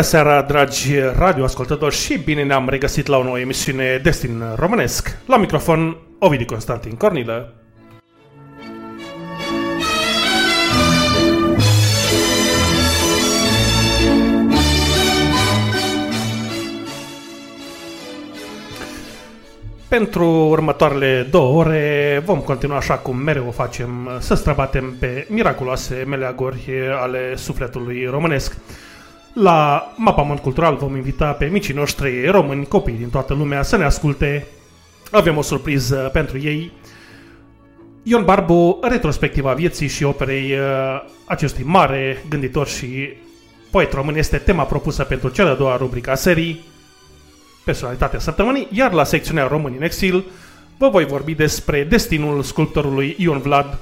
Bună seara, dragi radioascultători și bine ne-am regăsit la o nouă emisiune Destin Românesc. La microfon, Ovidiu Constantin Cornilă. Pentru următoarele două ore vom continua așa cum mereu o facem, să străbatem pe miraculoase meleaguri ale sufletului românesc. La Mapamont Cultural vom invita pe micii noștri români, copii din toată lumea, să ne asculte. Avem o surpriză pentru ei. Ion Barbu, retrospectiva vieții și operei uh, acestui mare gânditor și poet român este tema propusă pentru cea de-a doua rubrica serii, personalitatea săptămânii, iar la secțiunea Români în exil vă voi vorbi despre destinul sculptorului Ion Vlad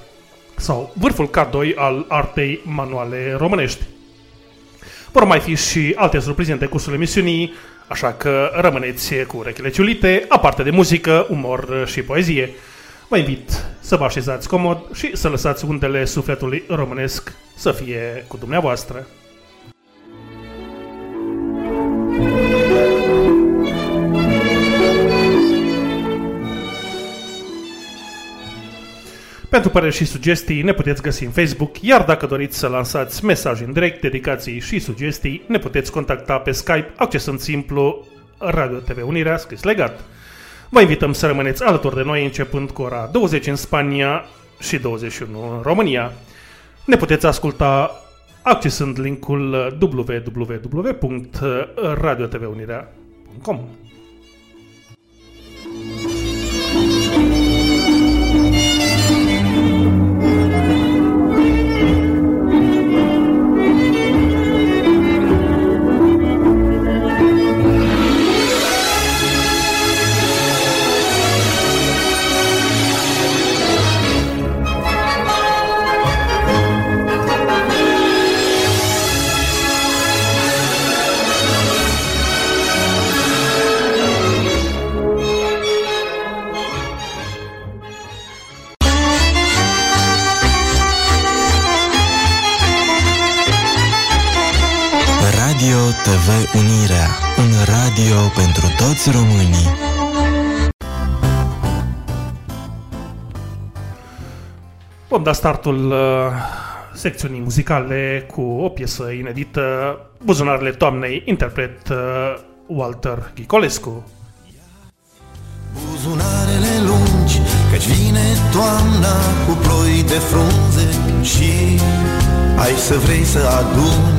sau vârful K2 al artei manuale românești. Vor mai fi și alte surprize în decursul emisiunii, așa că rămâneți cu urechile ciulite, aparte de muzică, umor și poezie. Vă invit să vă așezați comod și să lăsați undele sufletului românesc să fie cu dumneavoastră. Pentru păreri și sugestii ne puteți găsi în Facebook, iar dacă doriți să lansați mesaj în direct, dedicații și sugestii, ne puteți contacta pe Skype accesând simplu Radio TV Unirea, scris legat. Vă invităm să rămâneți alături de noi începând cu ora 20 în Spania și 21 în România. Ne puteți asculta accesând linkul www.radiotvunirea.com. TV Unirea, un radio pentru toți românii. Vom da startul uh, secțiunii muzicale cu o piesă inedită, Buzunarele toamnei, interpret uh, Walter Ghicolescu. Buzunarele lungi, căci vine toamna cu ploi de frunze și ai să vrei să aduni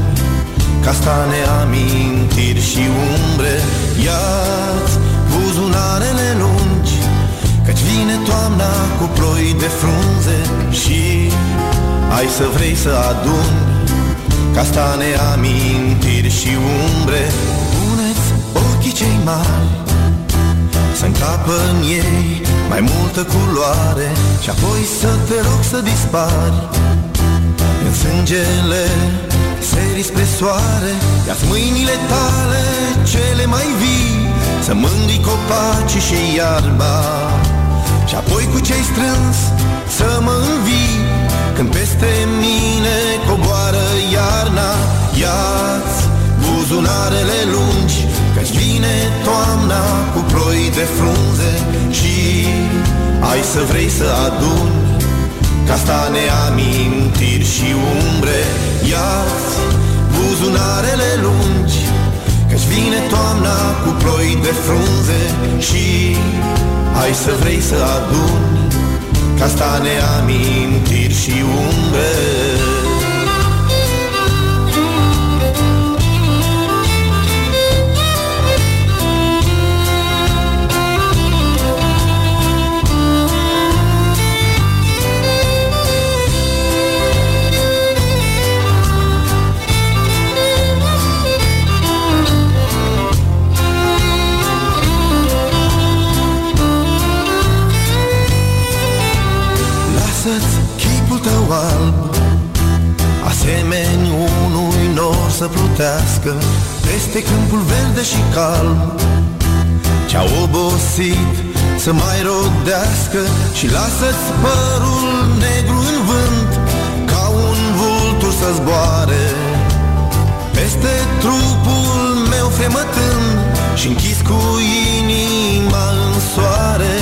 Castane, amintiri și umbre Ia-ți buzunarele lungi Căci vine toamna cu ploi de frunze Și ai să vrei să aduni. Castane, amintiri și umbre Puneți ochii cei mari să încapă în ei mai multă culoare Și apoi să te rog să dispari În sângele seri spre soare ia mâinile tale cele mai vii Să mângâi copacii și iarba. Și apoi cu cei strâns să mă învii Când peste mine coboară iarna. Ia-ți buzunarele lungi Căci vine toamna cu ploi de frunze Și ai să vrei să aduni Castane, amintiri și umbre Ia-ți buzunarele lungi Căci vine toamna cu ploi de frunze Și ai să vrei să aduni Castane, amintiri și umbre plutească Peste câmpul verde și calm Ce-a obosit să mai rodească Și lasă-ți părul negru în vânt să zboare. Peste trupul meu fremătând și închis cu inima în soare.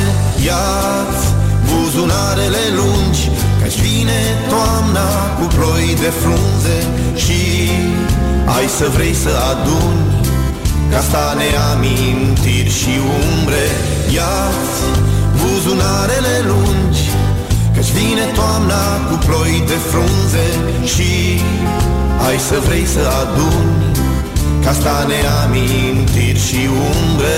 Ia-ți buzunarele lungi Căci vine toamna cu ploi de frunze Și ai să vrei să aduni Castane, amintiri și umbre. Ia-ți buzunarele lungi Căci vine toamna cu ploi de frunze. Și ai să vrei să aduni Castane, amintiri și umbre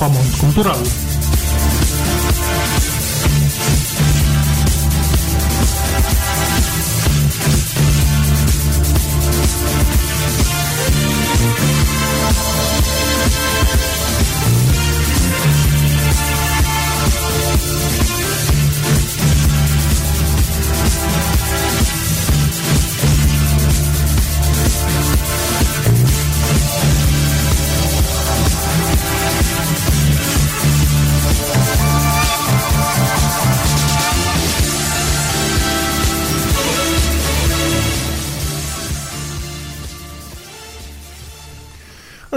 Mapamont Cultural.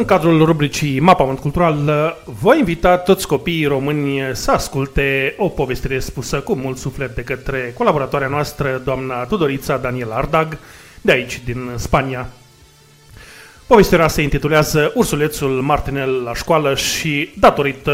În cadrul rubricii Mapament Cultural, voi invita toți copiii români să asculte o povestire spusă cu mult suflet de către colaboratoarea noastră, doamna Tudorița Daniel Ardag, de aici, din Spania. Povestirea se intitulează Ursulețul Martinel la școală și, datorită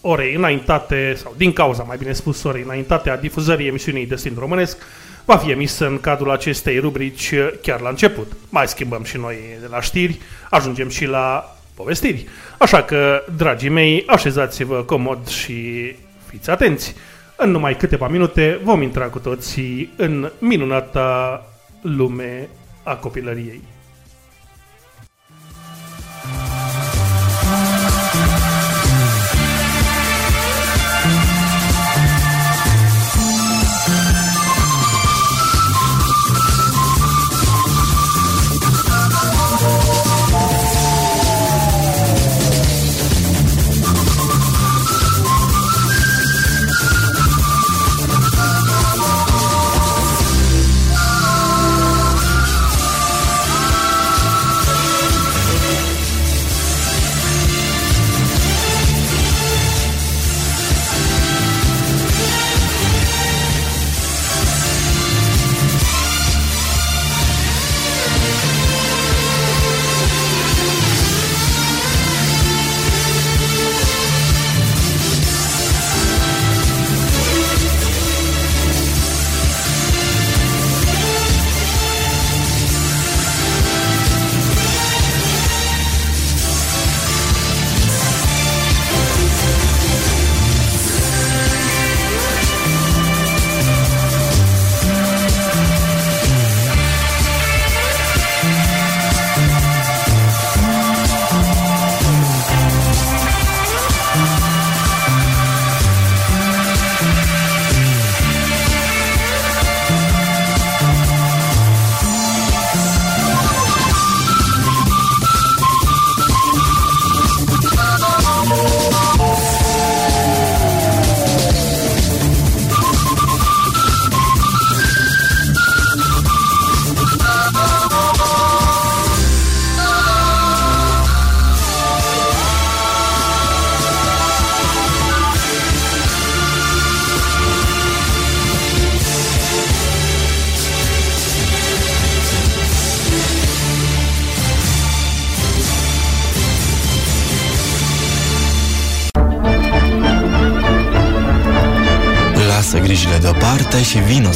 orei înaintate, sau din cauza, mai bine spus, orei înaintate a difuzării emisiunii Destin Românesc, va fi emisă în cadrul acestei rubrici chiar la început. Mai schimbăm și noi de la știri, ajungem și la povestiri. Așa că, dragii mei, așezați-vă comod și fiți atenți. În numai câteva minute vom intra cu toții în minunata lume a copilăriei.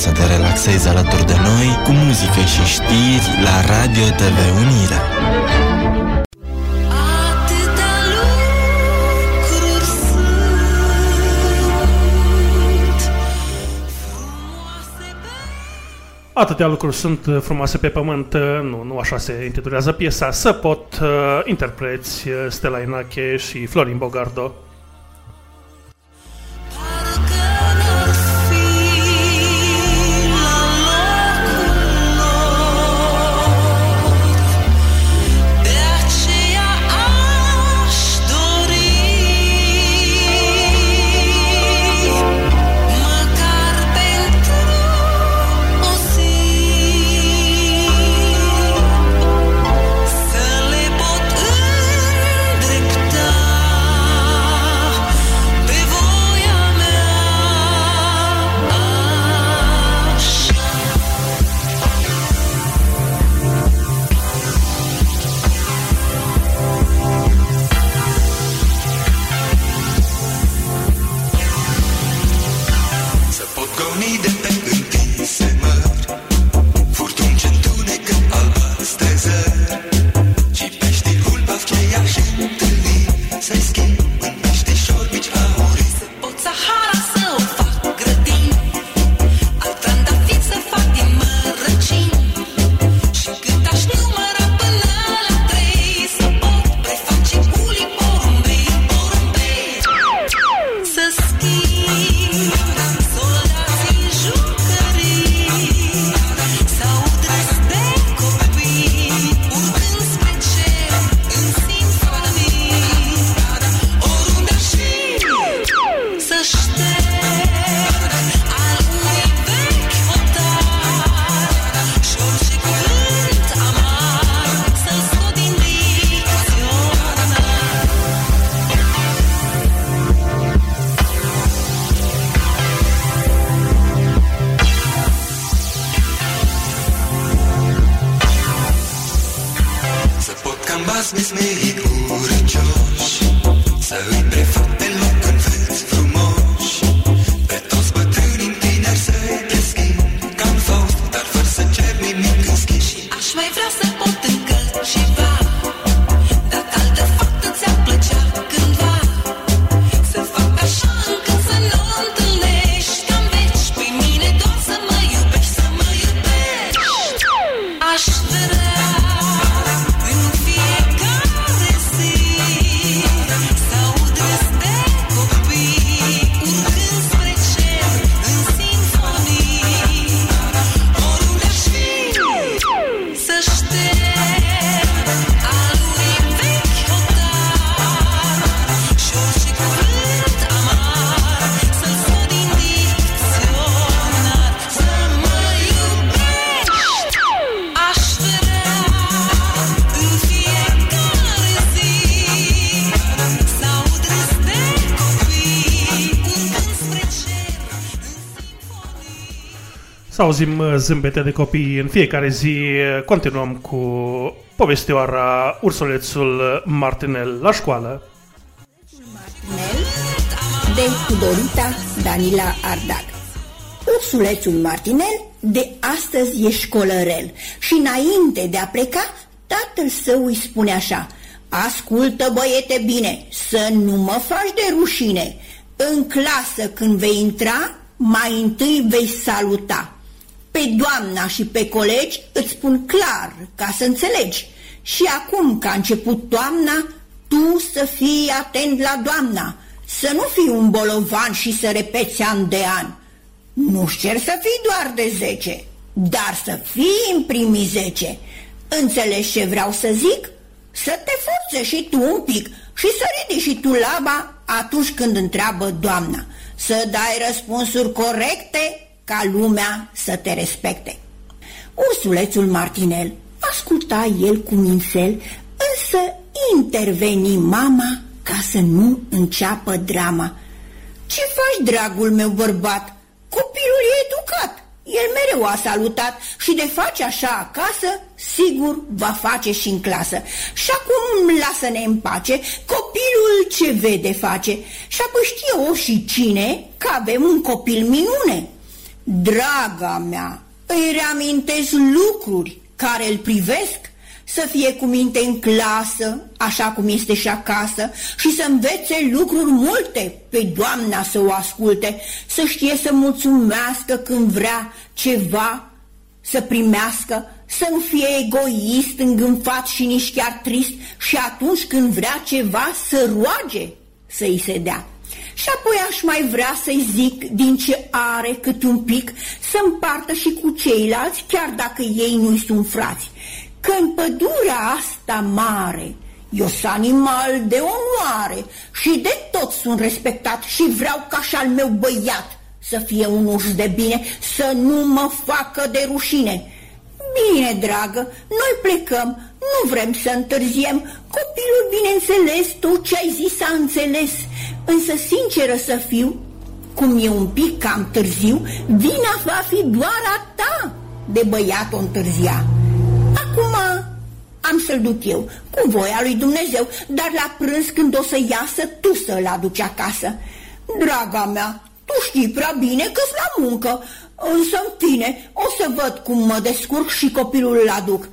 Să te relaxezi alături de noi cu muzică și știri la Radio TV Unirea. Atâtea lucruri sunt frumoase pe Atâtea lucruri sunt uh, frumoase pe pământ, uh, nu, nu așa se intitulează piesa, să pot uh, interpreți uh, Stella Inache și Florin Bogardo. Auzim uh, zâmbete de copii în fiecare zi. Continuăm cu povestioara Ursulețul Martinel la școală. Martinel de Tudorita Danila Ardag. Ursulețul Martinel de astăzi e școlărel și înainte de a pleca, tatăl său îi spune așa Ascultă, băiete, bine, să nu mă faci de rușine. În clasă, când vei intra, mai întâi vei saluta. Pe doamna și pe colegi îți spun clar, ca să înțelegi. Și acum că a început toamna, tu să fii atent la doamna, să nu fii un bolovan și să repeți an de an. Nu-și cer să fii doar de zece, dar să fii în primii zece. Înțelegi ce vreau să zic? Să te forțe și tu un pic și să ridici și tu laba atunci când întreabă doamna. Să dai răspunsuri corecte ca lumea să te respecte. Ursulețul Martinel asculta el cu mințel, însă interveni mama ca să nu înceapă drama. Ce faci, dragul meu bărbat? Copilul e educat. El mereu a salutat și de face așa acasă, sigur va face și în clasă. Și acum lasă-ne în pace, copilul el ce vede face și apoi știe o și cine că avem un copil minune. Draga mea, îi reamintesc lucruri care îl privesc să fie cu minte în clasă, așa cum este și acasă, și să învețe lucruri multe, pe doamna să o asculte, să știe să mulțumească când vrea ceva, să primească, să nu fie egoist, îngânfat și nici chiar trist și atunci când vrea ceva să roage să îi se dea. Și apoi aș mai vrea să-i zic din ce are cât un pic să împartă și cu ceilalți, chiar dacă ei nu-i sunt frați. Că în pădurea asta mare eu sunt animal de onoare și de tot sunt respectat și vreau ca și al meu băiat să fie un uș de bine, să nu mă facă de rușine. Bine, dragă, noi plecăm, nu vrem să întârziem. Copilul, bineînțeles, tot ce ai zis a înțeles. Însă, sinceră să fiu, cum e un pic cam târziu, vina va fi doar a ta de băiat o întârzia. Acum am să-l duc eu, cu voia lui Dumnezeu, dar la prânz când o să iasă, tu să-l aduci acasă. Draga mea, tu știi prea bine că la muncă, însă în tine o să văd cum mă descurc și copilul îl aduc.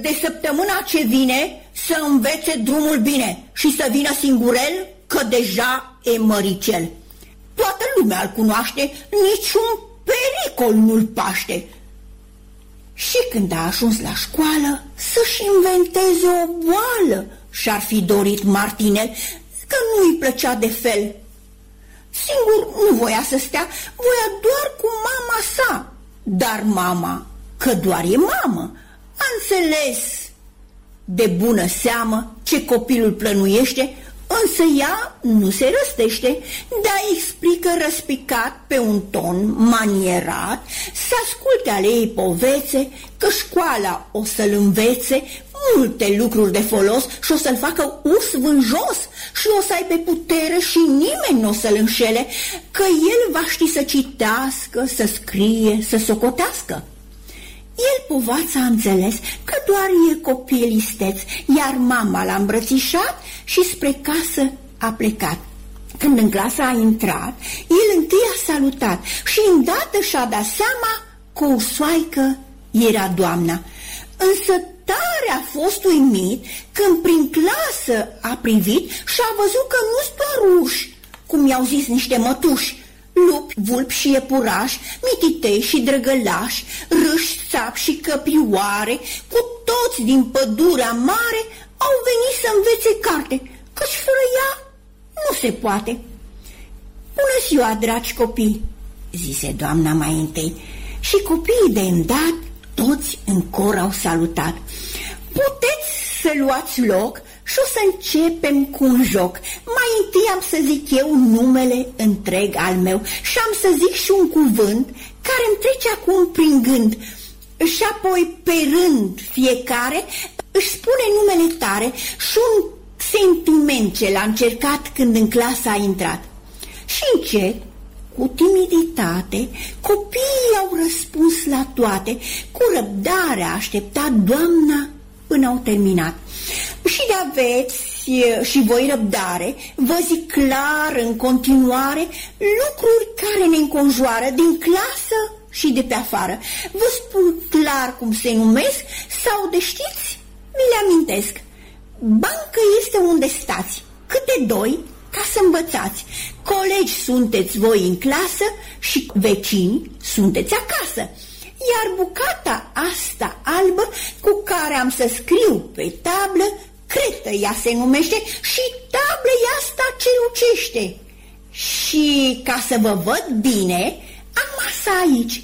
De săptămâna ce vine să învețe drumul bine și să vină singurel, că deja e măricel. Toată lumea îl cunoaște, niciun pericol nu-l paște. Și când a ajuns la școală, să-și inventeze o boală și-ar fi dorit Martinel, că nu-i plăcea de fel. Singur nu voia să stea, voia doar cu mama sa. Dar mama, că doar e mamă, a înțeles de bună seamă ce copilul plănuiește Însă ea nu se răstește, dar explică răspicat pe un ton manierat să asculte ale ei povețe că școala o să-l învețe multe lucruri de folos și o să-l facă urs vânjos și o să aibă putere și nimeni nu o să-l înșele, că el va ști să citească, să scrie, să socotească. El povața a înțeles că doar e copil isteț, iar mama l-a îmbrățișat și spre casă a plecat. Când în clasă a intrat, el întâi a salutat și îndată și-a dat seama că o soaică era doamna. Însă tare a fost uimit când prin clasă a privit și a văzut că nu-s doar uși, cum i-au zis niște mătuși, lupi, vulpi și iepurași, mititei și drăgălași, râși, țap și căprioare, cu toți din pădurea mare, au venit să învețe carte, căci fără ea nu se poate. Bună ziua, dragi copii, zise doamna mai întâi, și copiii de îndată toți în cor au salutat. Puteți să luați loc și o să începem cu un joc. Mai întâi am să zic eu numele întreg al meu și am să zic și un cuvânt care îmi trece acum prin gând. Și apoi, pe rând, fiecare își spune numele tare și un sentiment ce l-a încercat când în clasă a intrat. Și încet, cu timiditate, copiii au răspuns la toate, cu răbdare a așteptat doamna până au terminat. Și de aveți și voi răbdare, vă zic clar în continuare lucruri care ne înconjoară din clasă și de pe afară. Vă spun clar cum se numesc sau de știți, mi le amintesc. Bancă este unde stați, câte doi, ca să învățați. Colegi sunteți voi în clasă și vecini sunteți acasă iar bucata asta albă cu care am să scriu pe tablă, cretă ea se numește și tablă e asta ce lucește. Și ca să vă văd bine, am masa aici.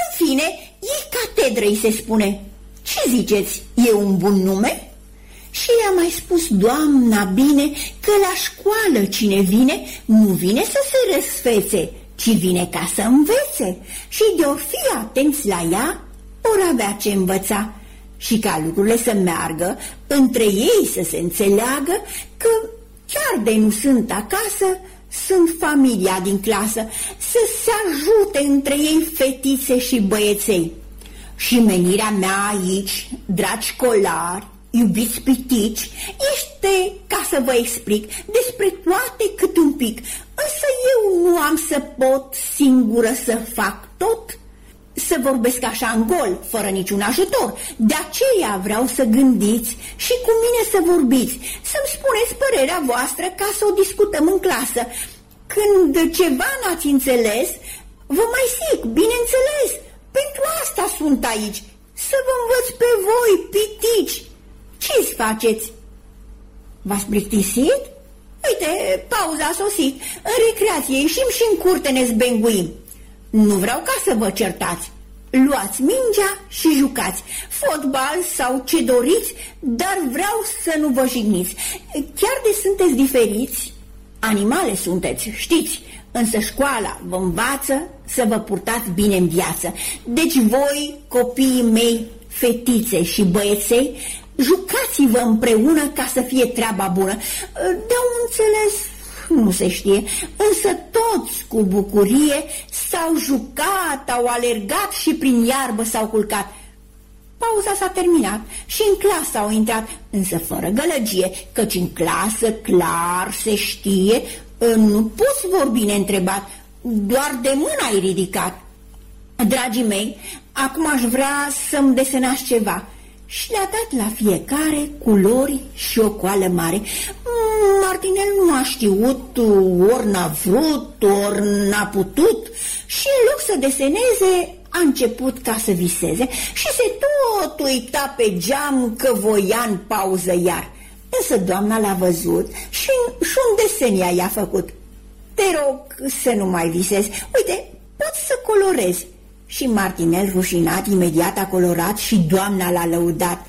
În fine, e catedră, îi se spune. Ce ziceți, e un bun nume? Și i-a mai spus doamna bine că la școală cine vine nu vine să se răsfețe, ci vine ca să învețe și de-o fi atenți la ea, vor avea ce învăța și ca lucrurile să meargă, între ei să se înțeleagă că chiar de nu sunt acasă, sunt familia din clasă, să se ajute între ei fetițe și băieței. Și menirea mea aici, dragi școlari, Iubiți pitici, este, ca să vă explic, despre toate cât un pic, însă eu nu am să pot singură să fac tot să vorbesc așa în gol, fără niciun ajutor. De aceea vreau să gândiți și cu mine să vorbiți, să-mi spuneți părerea voastră ca să o discutăm în clasă. Când ceva n-ați înțeles, vă mai zic, bineînțeles, pentru asta sunt aici, să vă învăț pe voi, pitici. Ce-ți faceți? V-ați plictisit? Uite, pauza a sosit. În recreație ieșim și în curte ne zbenguim. Nu vreau ca să vă certați. Luați mingea și jucați. Fotbal sau ce doriți, dar vreau să nu vă jigniți. Chiar de sunteți diferiți, animale sunteți, știți, însă școala vă învață să vă purtați bine în viață. Deci voi, copiii mei, fetițe și băieței, jucați-vă împreună ca să fie treaba bună. De-au înțeles nu se știe, însă toți cu bucurie s-au jucat, au alergat și prin iarbă s-au culcat. Pauza s-a terminat și în clasă au intrat, însă fără gălăgie, căci în clasă clar se știe, nu poți vorbi neîntrebat, doar de mână ai ridicat. Dragii mei, acum aș vrea să-mi desenați ceva și le-a dat la fiecare culori și o coală mare. Mm, Martinel nu a știut, ori n-a vrut, ori n-a putut și în loc să deseneze, a început ca să viseze și se tot uita pe geam că voia în pauză iar. Însă doamna l-a văzut și, și un desen ea i-a făcut. Te rog să nu mai visezi. Uite, poți să colorezi. Și Martinel, rușinat, imediat a colorat și doamna l-a lăudat.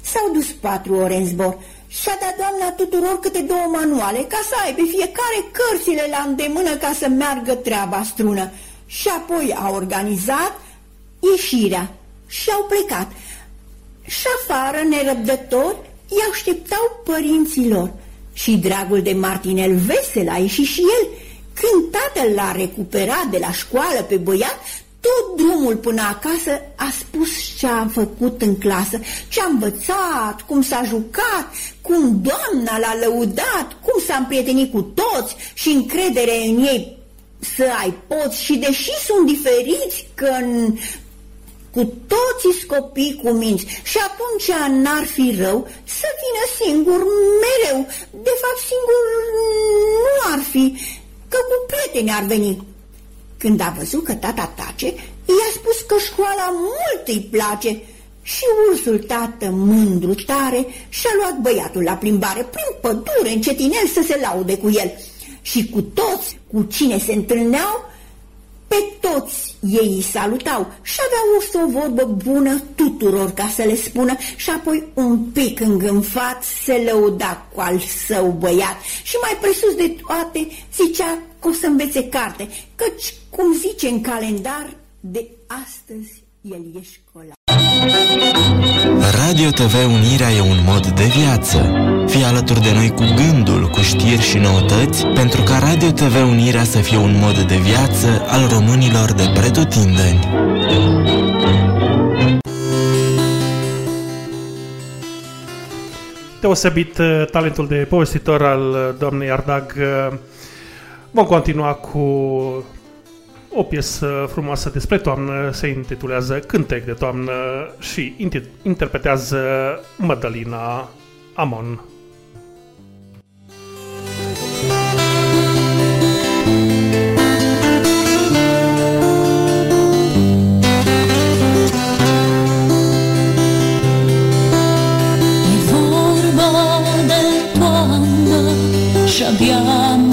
S-au dus patru ore în zbor și-a dat doamna tuturor câte două manuale ca să aibă fiecare cărțile la îndemână ca să meargă treaba strună. Și apoi a organizat ieșirea și au plecat. Și afară, nerăbdători, i așteptau părinților. Și dragul de Martinel vesel a ieșit și el. Când tatăl l-a recuperat de la școală pe băiat, tot drumul până acasă a spus ce a făcut în clasă, ce a învățat, cum s-a jucat, cum doamna l-a lăudat, cum s-a împrietenit cu toți și încredere în ei să ai poți și deși sunt diferiți că în, cu toții copii cu minți și atunci n-ar fi rău să vină singur mereu. De fapt, singur nu ar fi, că cu prieteni ar veni. Când a văzut că tata tace, i-a spus că școala mult îi place și ursul tată, mândru tare, și-a luat băiatul la plimbare prin pădure, încetinel să se laude cu el. Și cu toți cu cine se întâlneau, pe toți ei îi salutau și aveau urs o vorbă bună tuturor ca să le spună și apoi un pic îngânfat se lăuda cu al său băiat și mai presus de toate zicea că o să învețe carte, căci, cum zice în calendar, de astăzi el e școlar. Radio TV Unirea e un mod de viață. Fii alături de noi cu gândul, cu știri și noutăți, pentru ca Radio TV Unirea să fie un mod de viață al românilor de pretutindeni. Deosebit uh, talentul de povestitor al uh, doamnei Ardag. uh, Vom continua cu o piesă frumoasă despre toamnă, se intitulează Cântec de toamnă și inter- interpretează Mădălina Amon. E vorba de toamnă și-abia mai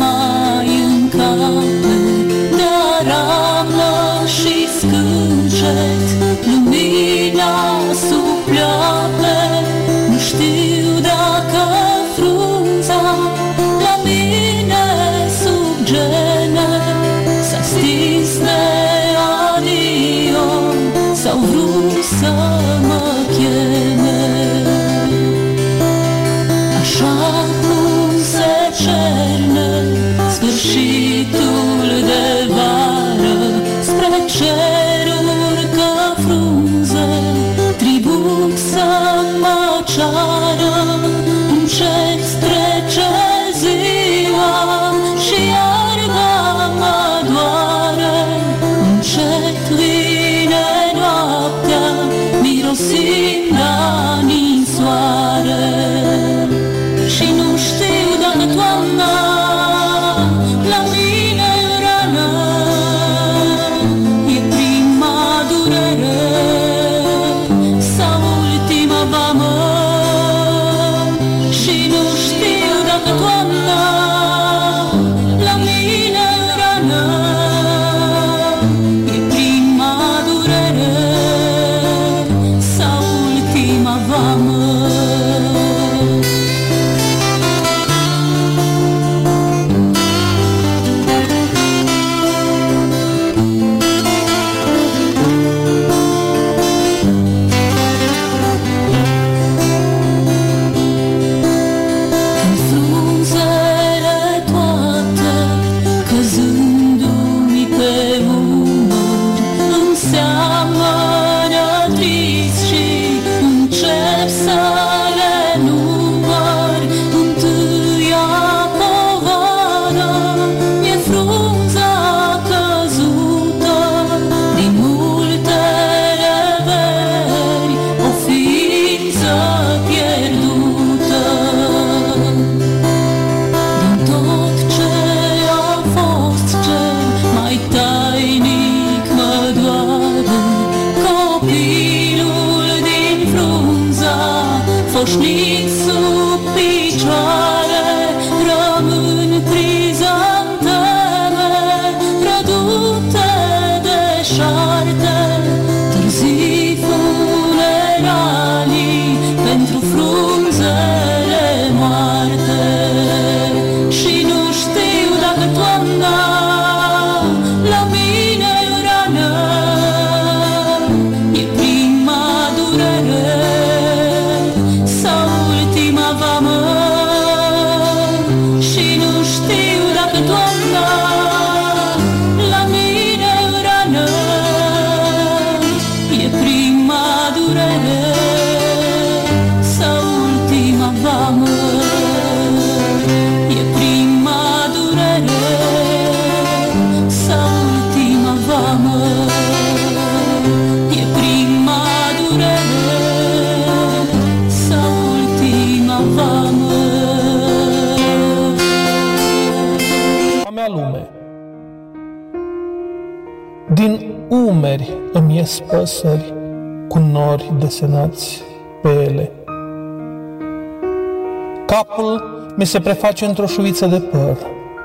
se preface într-o șuviță de păr,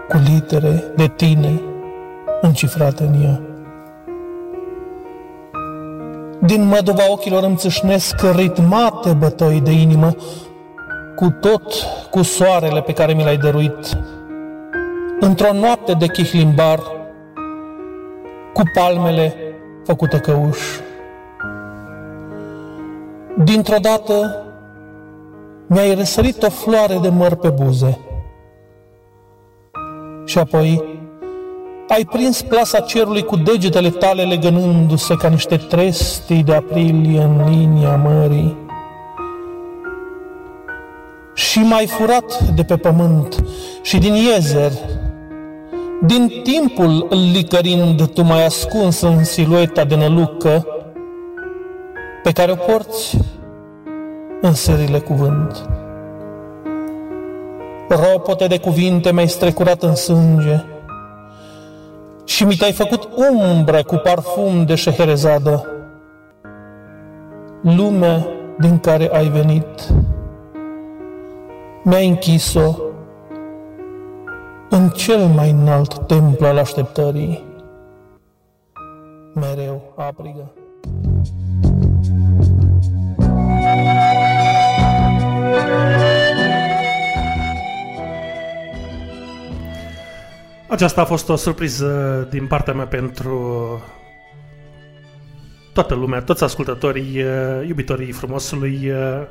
cu litere de tine încifrate în ea. Din măduva ochilor îmi țâșnesc ritmate bătăi de inimă, cu tot cu soarele pe care mi l-ai dăruit, într-o noapte de chihlimbar, cu palmele făcute căuș. Dintr-o dată mi-ai răsărit o floare de măr pe buze. Și apoi ai prins plasa cerului cu degetele tale legănându-se ca niște trestii de aprilie în linia mării. Și m-ai furat de pe pământ și din iezer, din timpul îl licărind tu m-ai ascuns în silueta de nălucă pe care o porți în serile cuvânt. Ropote de cuvinte mi-ai strecurat în sânge și mi te-ai făcut umbră cu parfum de șeherezadă. Lumea din care ai venit mi-ai închis-o în cel mai înalt templu al așteptării. Mereu aprigă. Aceasta a fost o surpriză din partea mea pentru toată lumea, toți ascultătorii, uh, iubitorii frumosului. uh,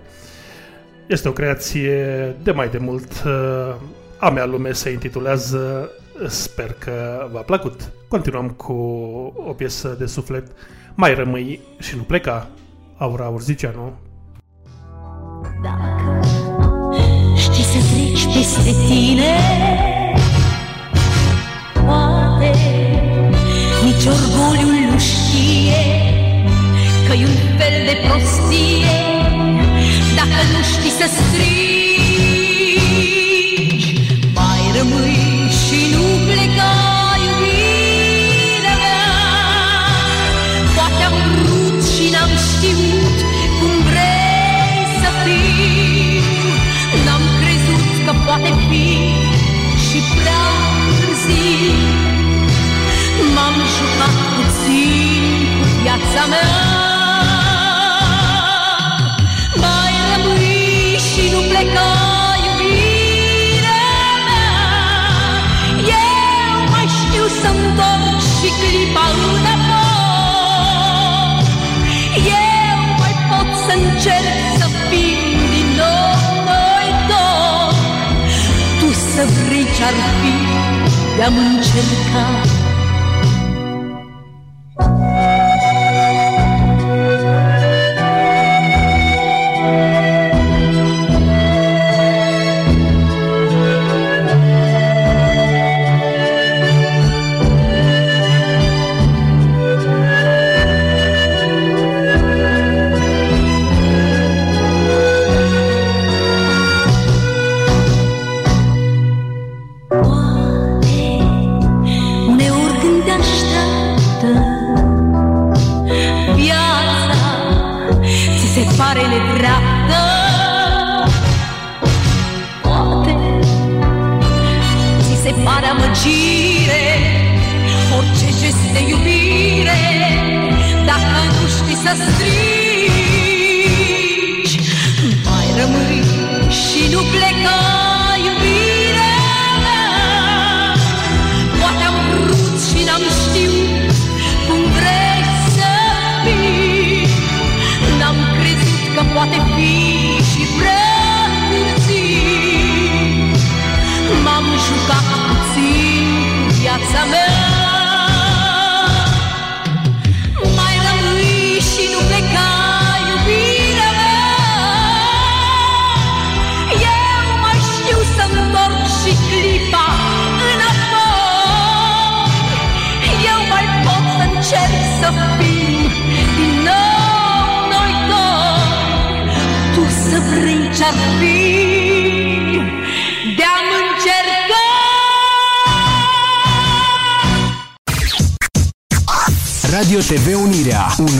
Este o creație de mai de mult. uh, A mea lume se intitulează Sper că v-a plăcut. Continuăm cu o piesă de suflet. Mai rămâi și nu pleca. Aura Urziceanu. Știi să treci peste tine nici orgoliul nu știe Că-i un fel de prostie Dacă nu știi să strigi Mai rămâi și nu pleca iubirea mea Poate am vrut și n-am știut Cum vrei să fii N-am crezut că poate poate fi și prea târziu. M-am jucat puțin cu viața mea. Mai rămâi și nu pleca iubirea mea. Eu mai știu să-mi întorc și clipa înapoi. Eu mai pot să încerc să fim din nou noi doi. Tu să vrei ce-ar fi de-am încercat.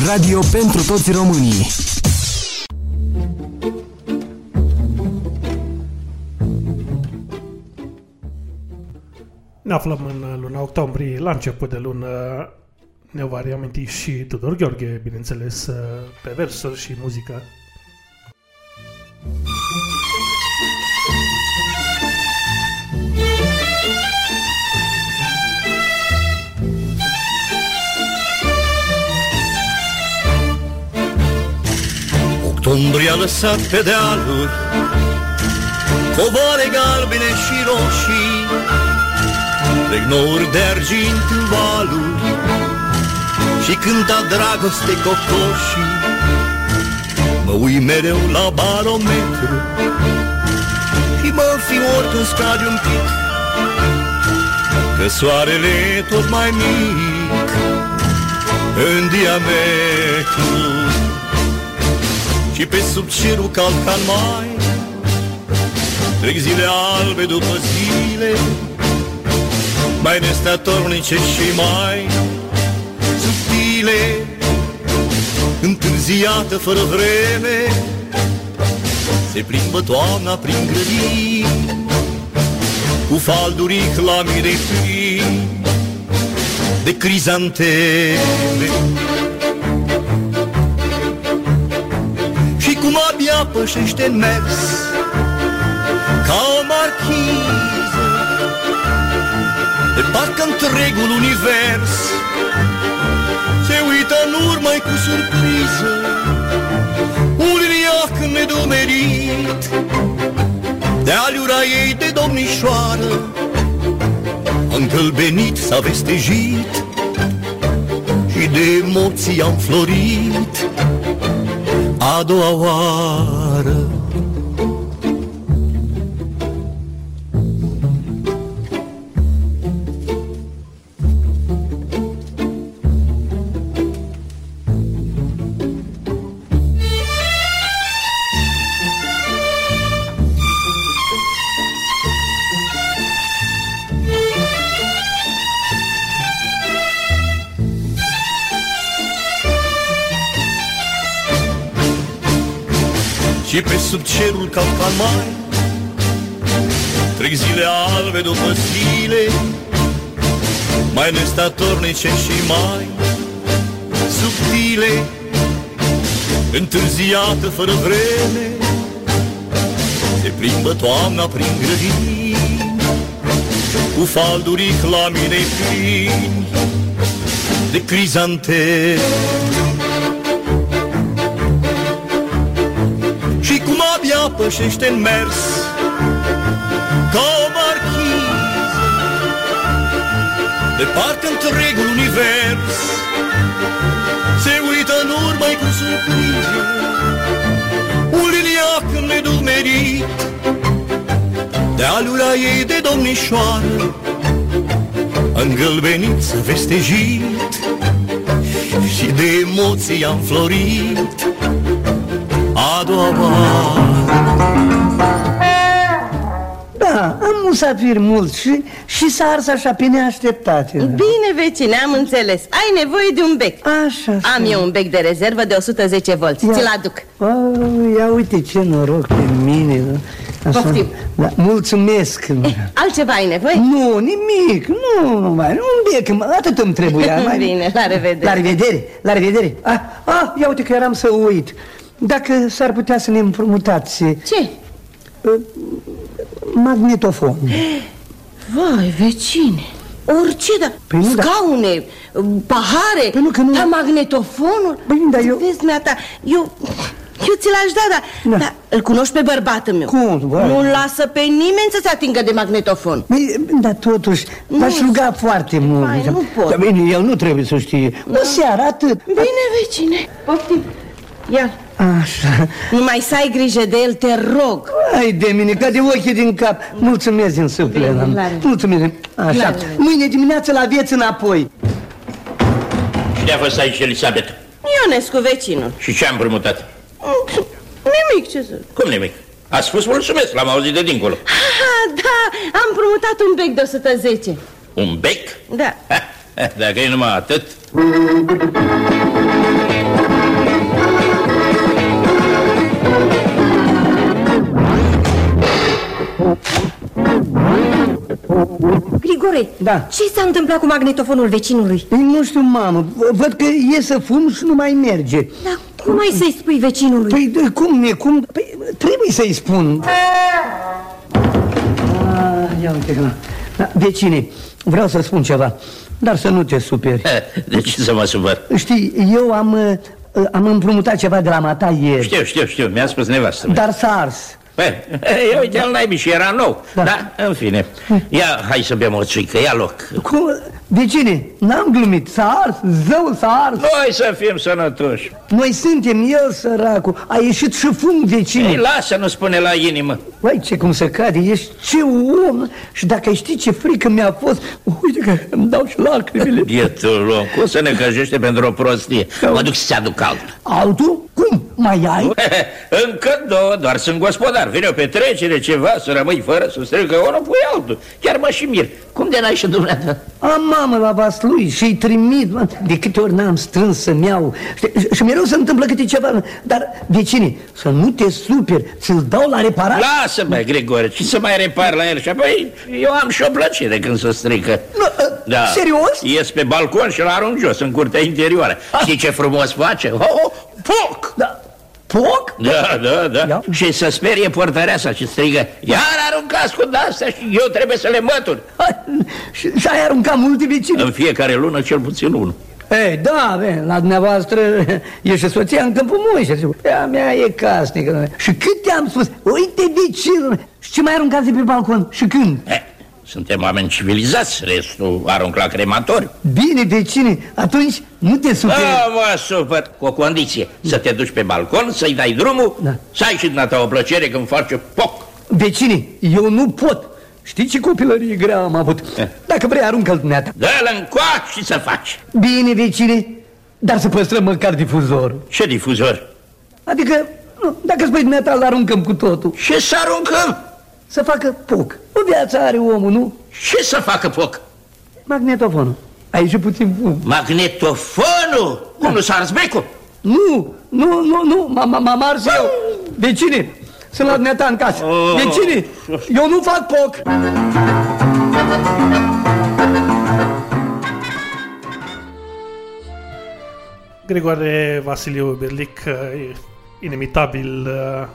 Radio pentru toți românii. Ne aflăm în luna octombrie, la început de lună ne va reaminti și Tudor Gheorghe, bineînțeles, pe versuri și muzică. Octombrie a lăsat pe dealuri Coboare galbene și roșii Regnouri de argint în valuri Și cânta dragoste cocoșii. Mă ui mereu la barometru Și mă fior când scade un pic Că soarele e tot mai mic În diametru și pe sub cerul calcan mai Trec zile albe după zile. Mai nestatornice și mai subtile Întârziată fără vreme Se plimbă toamna prin grădini Cu falduri hlamii de plin De crizanteme cum abia pășește în mers Ca o marchiză De parcă întregul univers. Se uită în urmă cu surpriză Un liniac nedomerit De aliura ei de domnișoară Încălbenit s-a vestejit Și de emoții am florit a doua oară Și pe sub cerul calcan mai Trec zile albe după zile Mai nestatornice și mai subtile. Întârziată fără vreme Se plimbă toamna prin grădini Cu falduri clamine plini De crizante pășește în mers. Ca o marchiză De parcă întregul univers. Se uită în urmă cu surpriză. Un liliac nedumerit. De alura ei de domnișoară. Îngălbenit să vestejit Și de emoții am florit A doua oară Da, am musafiri mulți și, și s-a ars așa pe neașteptate. da. Bine, vecine, am înțeles. Ai nevoie de un bec. Așa, așa. Am eu un bec de rezervă de 110 volți. Ia. Ți-l aduc. Oh, ia uite ce noroc pe mine. da. Așa. Poftim. Da, mulțumesc. Altceva ai nevoie? Nu, nimic, nu, nu mai, un bec, mă, atât îmi trebuia. mai- Bine, la revedere. La revedere, la revedere. Ah, ah, ia uite că eram să uit. Dacă s-ar putea să ne împrumutați Ce? magnetofon. Vai, vecine. Orice, da. Păi nu, da. Scaune, pahare, Păi nu, că nu- dar magnetofonul. Păi, da, eu- Vezi, ta, eu... Eu ți l-aș da, dar Da. da. îl cunoști pe bărbatul meu Cum, vai? Nu lasă pe nimeni să se atingă de magnetofon Băi, Dar totuși, Nu. v-aș ruga foarte mult. Vai, nu pot. Dar bine, el nu trebuie să știe. O seară, atât. Bine, vecine, poftim Ia, Așa. numai să ai grijă de el, te rog Ai de mine, ca de ochii din cap. Mulțumesc din suflet. Bine, am. la revedere. Mulțumesc. Așa. La revedere. Mâine dimineață la vieți înapoi. Cine a fost aici, Elisabet? Ionescu, vecinul Și ce am împrumutat? Nimic, ce să... Cum nimic? A spus mulțumesc, l-am auzit de dincolo. Ah, da, am promutat un bec de 110 Un bec? Da Ha, Dacă e numai atât... Grigore, Da. ce s-a întâmplat cu magnetofonul vecinului? Ei, Nu știu, mamă, v- văd că e să fum și nu mai merge. Da, cum ai să-i spui vecinului? Păi de- cum e, cum? Păi, trebuie să-i spun. Ah, ia uite că... Da, vecine, vreau să spun ceva, dar să nu te superi. Ha, De ce să mă supăr? Știi, eu am, uh, am împrumutat ceva de la mata ieri, Știu, știu, știu, mi-a spus nevastă mea. dar s-a ars. Păi, eu uite al naibii și era nou. Da. Da. în fine. Ia, hai să bem o țuică, ia loc. Cum? Vecine, n-am glumit, s-a ars, zău s-a ars. Noi să fim sănătoși. Noi suntem, el săracul, a ieșit și fum vecine. Ei, lasă, nu spune la inimă. Vai, ce cum să cade, ești ce om Și dacă ai ști ce frică mi-a fost Uite că îmi dau și lacrimile Bietul om, cum să ne căjește pentru o prostie? Mă duc să-ți aduc altul. Altul? Cum? Mai ai? Încă două, doar sunt gospodar. Vine o petrecere, ceva, să rămâi fără să strică unul, pui altul. Chiar mă și mir. Cum de n-ai și dumneata? Am mamă la vaslui și-i trimit mă. De câte ori n-am strâns să-mi iau Știi, Și mereu se întâmplă câte ceva Dar, vecine, să nu te superi Ți-l dau la reparat Lasă, mă, Grigore, ce să mai repar la el? Și apoi eu am și o plăcere când se strică. Nu, Da. Serios? Ies pe balcon și îl arunc jos, în curtea interioară. Știi ce frumos face? Oh, oh, foc! Da. Foc? Da, da, da. Ia. Și să sperie portăreasa și strigă Iar aruncați cu de-astea și eu trebuie să le mătur Și, și ai aruncat multe vecine În fiecare lună cel puțin unul Ei, da, bine, la dumneavoastră e și soția în câmpul mușii Ea mea e casnică Și cât te-am spus, uite vecinul Și ce mai aruncați de pe balcon? Și când? Eh, Suntem oameni civilizați, restul arunc la crematoriu. Bine, vecine, atunci nu te superi. Da, mă supăr, cu o condiție. Să te duci pe balcon, să-i dai drumul Da. Să ai și dumneata o plăcere când face foc Vecine, eu nu pot. Știi ce copilărie grea am avut? Eh. Dacă vrei, aruncă-l dumneata. Dă-l încoace și să faci. Bine, vecine, dar să păstrăm măcar difuzorul. Ce difuzor? Adică, nu, dacă spui dumneata, îl aruncăm cu totul. Ce să aruncăm? Să facă poc O viață are omul, nu? Ce să facă foc? Magnetofonul Ai și puțin fum Magnetofonul? Cum nu s-a ars becul? Nu, nu, nu, nu, m-am ars eu Vecine, Sunt la dumneata în casă. Oh. Vecine, eu nu fac poc. Grigore Vasiliu Berlic, uh, inimitabil, uh,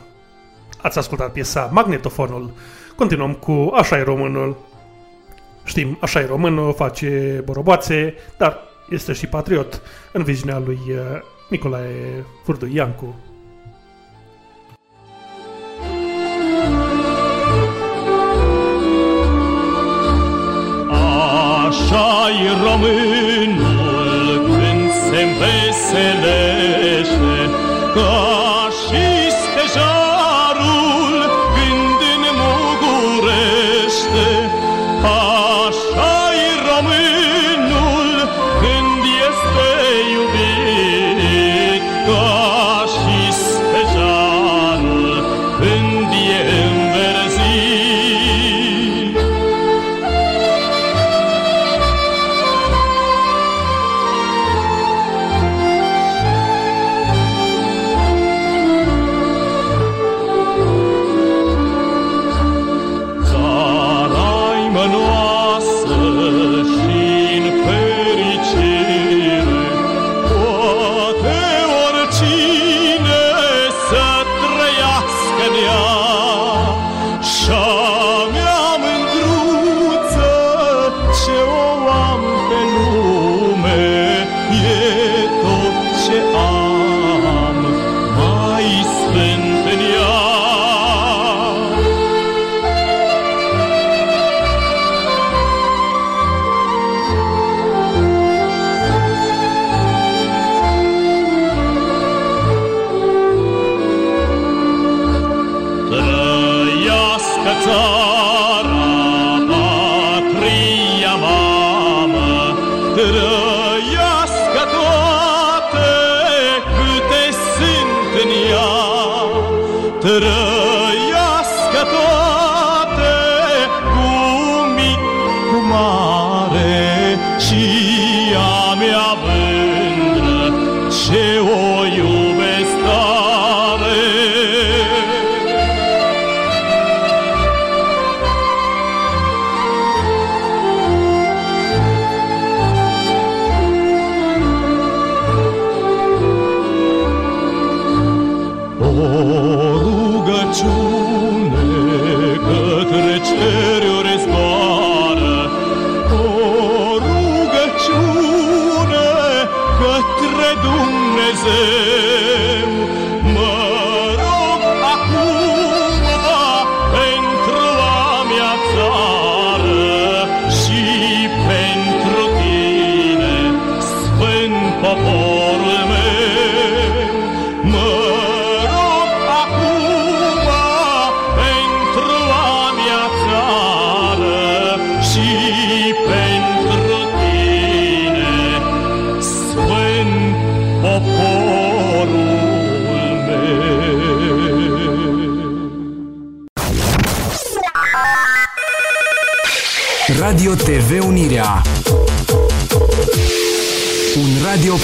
ați ascultat piesa Magnetofonul. Continuăm cu Așa e românul. Știm, Așa e românul, face boroboațe, dar este și patriot în viziunea lui uh, Nicolae Furdu Iancu. Așa-i românul când se înveselește, Ca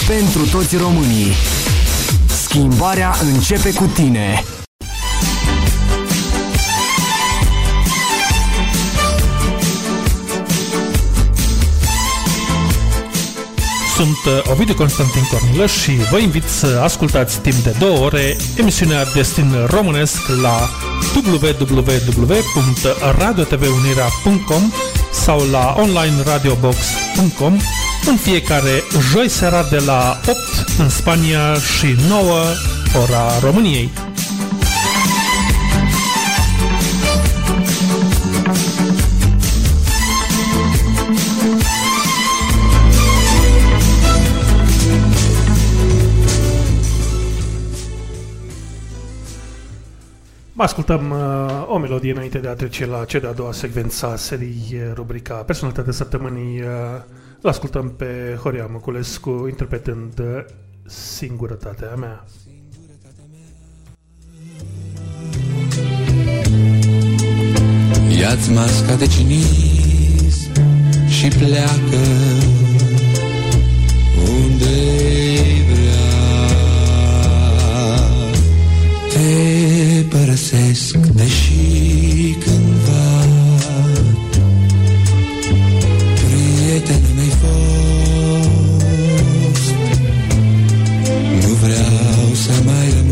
pentru toți românii. Schimbarea începe cu tine. Sunt uh, Ovidiu Constantin Cornilăș și vă invit să ascultați timp de două ore emisiunea Destin Românesc la www.radiotvunirea.com sau la onlineradiobox.com în fiecare joi seara de la 8 în Spania și 9 ora României. Ascultăm uh, o melodie înainte de a trece la cea de-a doua secvență a serii uh, rubrica Personalitatea Săptămânii. Uh, îl ascultăm pe Horia Măculescu interpretând uh, Singurătatea mea. Ia-ți masca de cinism și pleacă unde Te părăsesc, deși cândva prietenul mi-ai fost. Nu vreau să mai rămân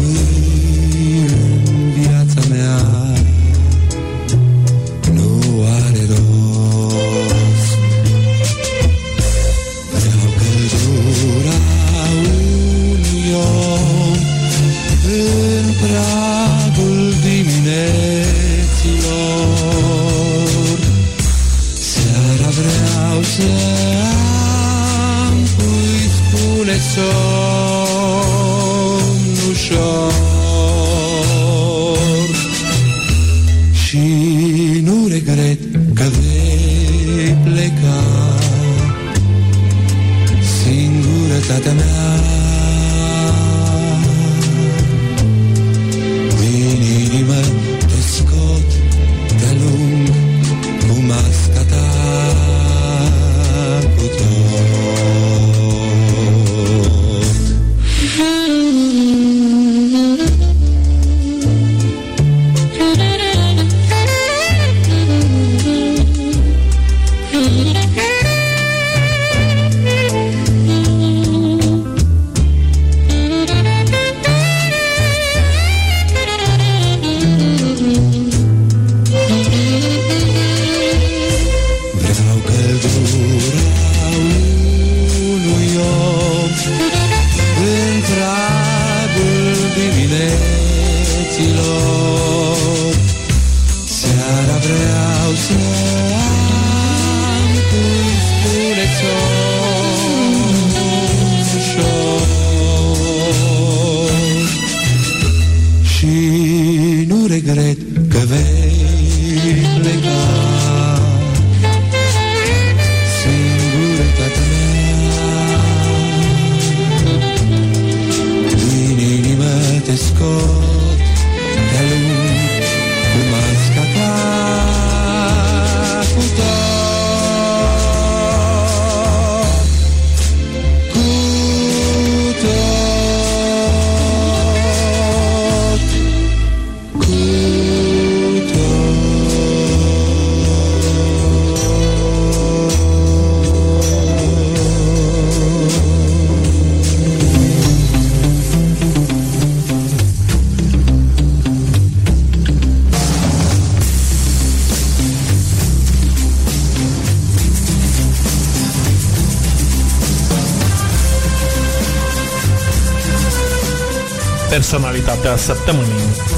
Personalitatea săptămânii.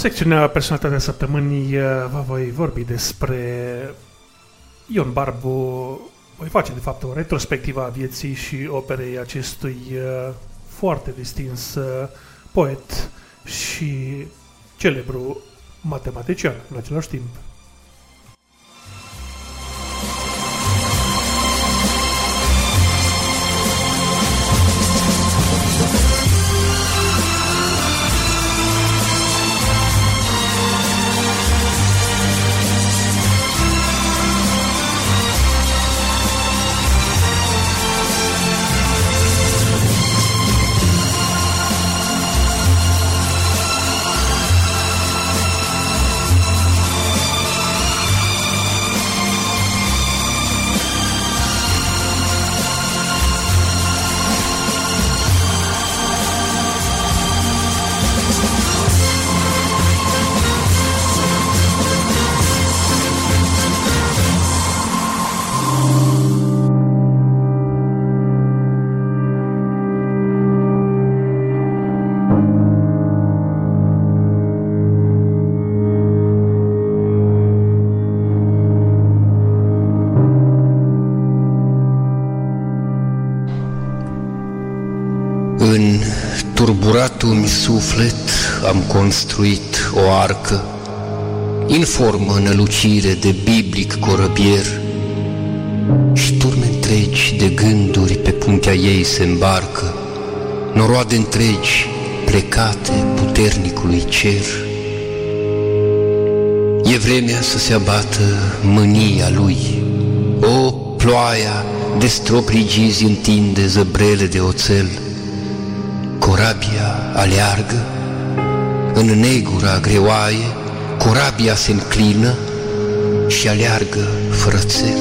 Secțiunea Personalitatea Săptămânii uh, vă voi vorbi despre Ion Barbu. Voi face, de fapt, o retrospectivă a vieții și operei acestui uh, foarte distins uh, poet și celebru matematician în același timp. Suflet am construit o arcă, informă nălucire de biblic corăbier, și șturme întregi de gânduri pe puntea ei se îmbarcă, noroade întregi plecate puternicului cer. E vremea să se abată mânia lui, o ploaia de stropi rigizi întinde zăbrele de oțel, corabia aleargă, în negura greoaie, corabia se înclină și aleargă fără țel.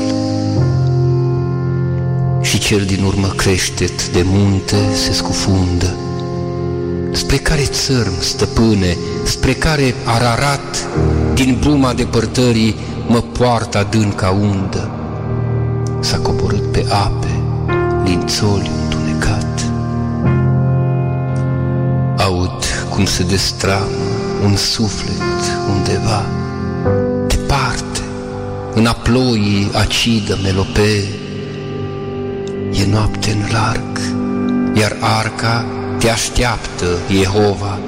Și cel din urmă creștet de munte se scufundă. Spre care țărm, stăpâne, spre care ararat, din bruma depărtării mă poartă adânca undă. S-a coborât pe ape, lințoliu Aud cum se destramă un suflet undeva, departe, în aploii acidă melopee. E noapte în larg, iar arca te așteaptă, Jehova,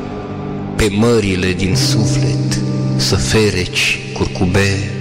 pe mările din suflet să fereci curcubee.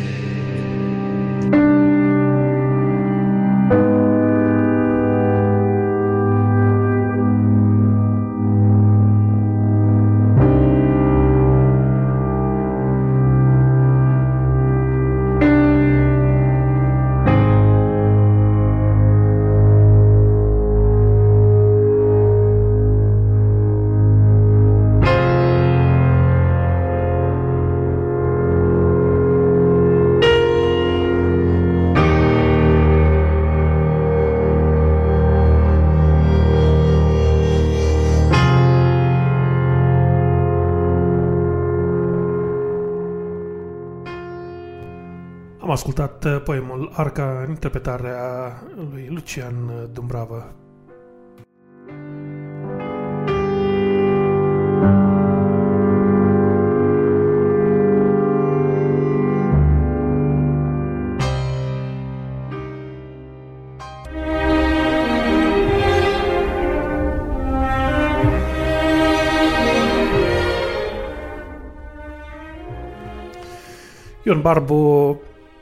Arca în interpretarea lui Lucian uh, Dumbravă. Ion Barbu,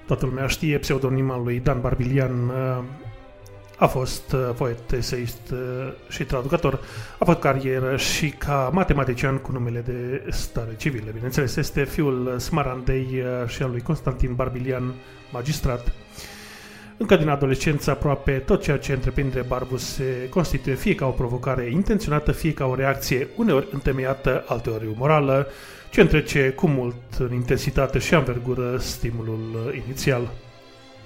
toată lumea știe, pseudonima lui Dan Barbilian, uh, a fost uh, poet, eseist uh, și traducător, a făcut carieră și ca matematician cu numele de stare civilă. Bineînțeles, este fiul Smarandei și al lui Constantin Barbilian, magistrat. Încă din adolescență, aproape tot ceea ce întreprinde Barbu se constituie fie ca o provocare intenționată, fie ca o reacție uneori întemeiată, alteori umorală, ce întrece cu mult în intensitate și învergură stimulul inițial.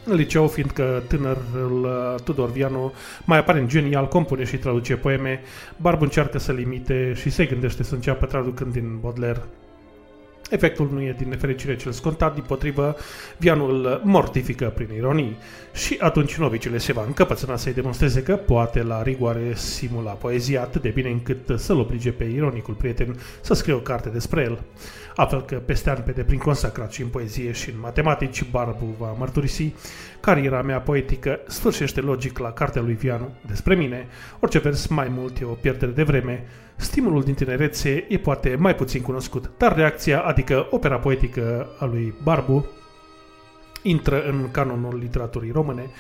În liceu, fiindcă tânărul uh, Tudor Vianu mai aparent genial, compune și traduce poeme, Barbu încearcă să limite și se gândește să înceapă traducând din Baudelaire. Efectul nu e din nefericire cel scontat, din potrivă, Vianu îl mortifică prin ironii și atunci novicele se va încăpățâna să-i demonstreze că poate la rigoare simula poezia atât de bine încât să-l oblige pe ironicul prieten să scrie o carte despre el. Astfel că peste ani pe deplin consacrat și în poezie și în matematici, Barbu va mărturisi Cariera mea poetică sfârșește logic la cartea lui Vianu despre mine. Orice vers mai mult e o pierdere de vreme. Stimulul din tinerețe e poate mai puțin cunoscut, dar reacția, adică opera poetică a lui Barbu, intră în canonul literaturii române.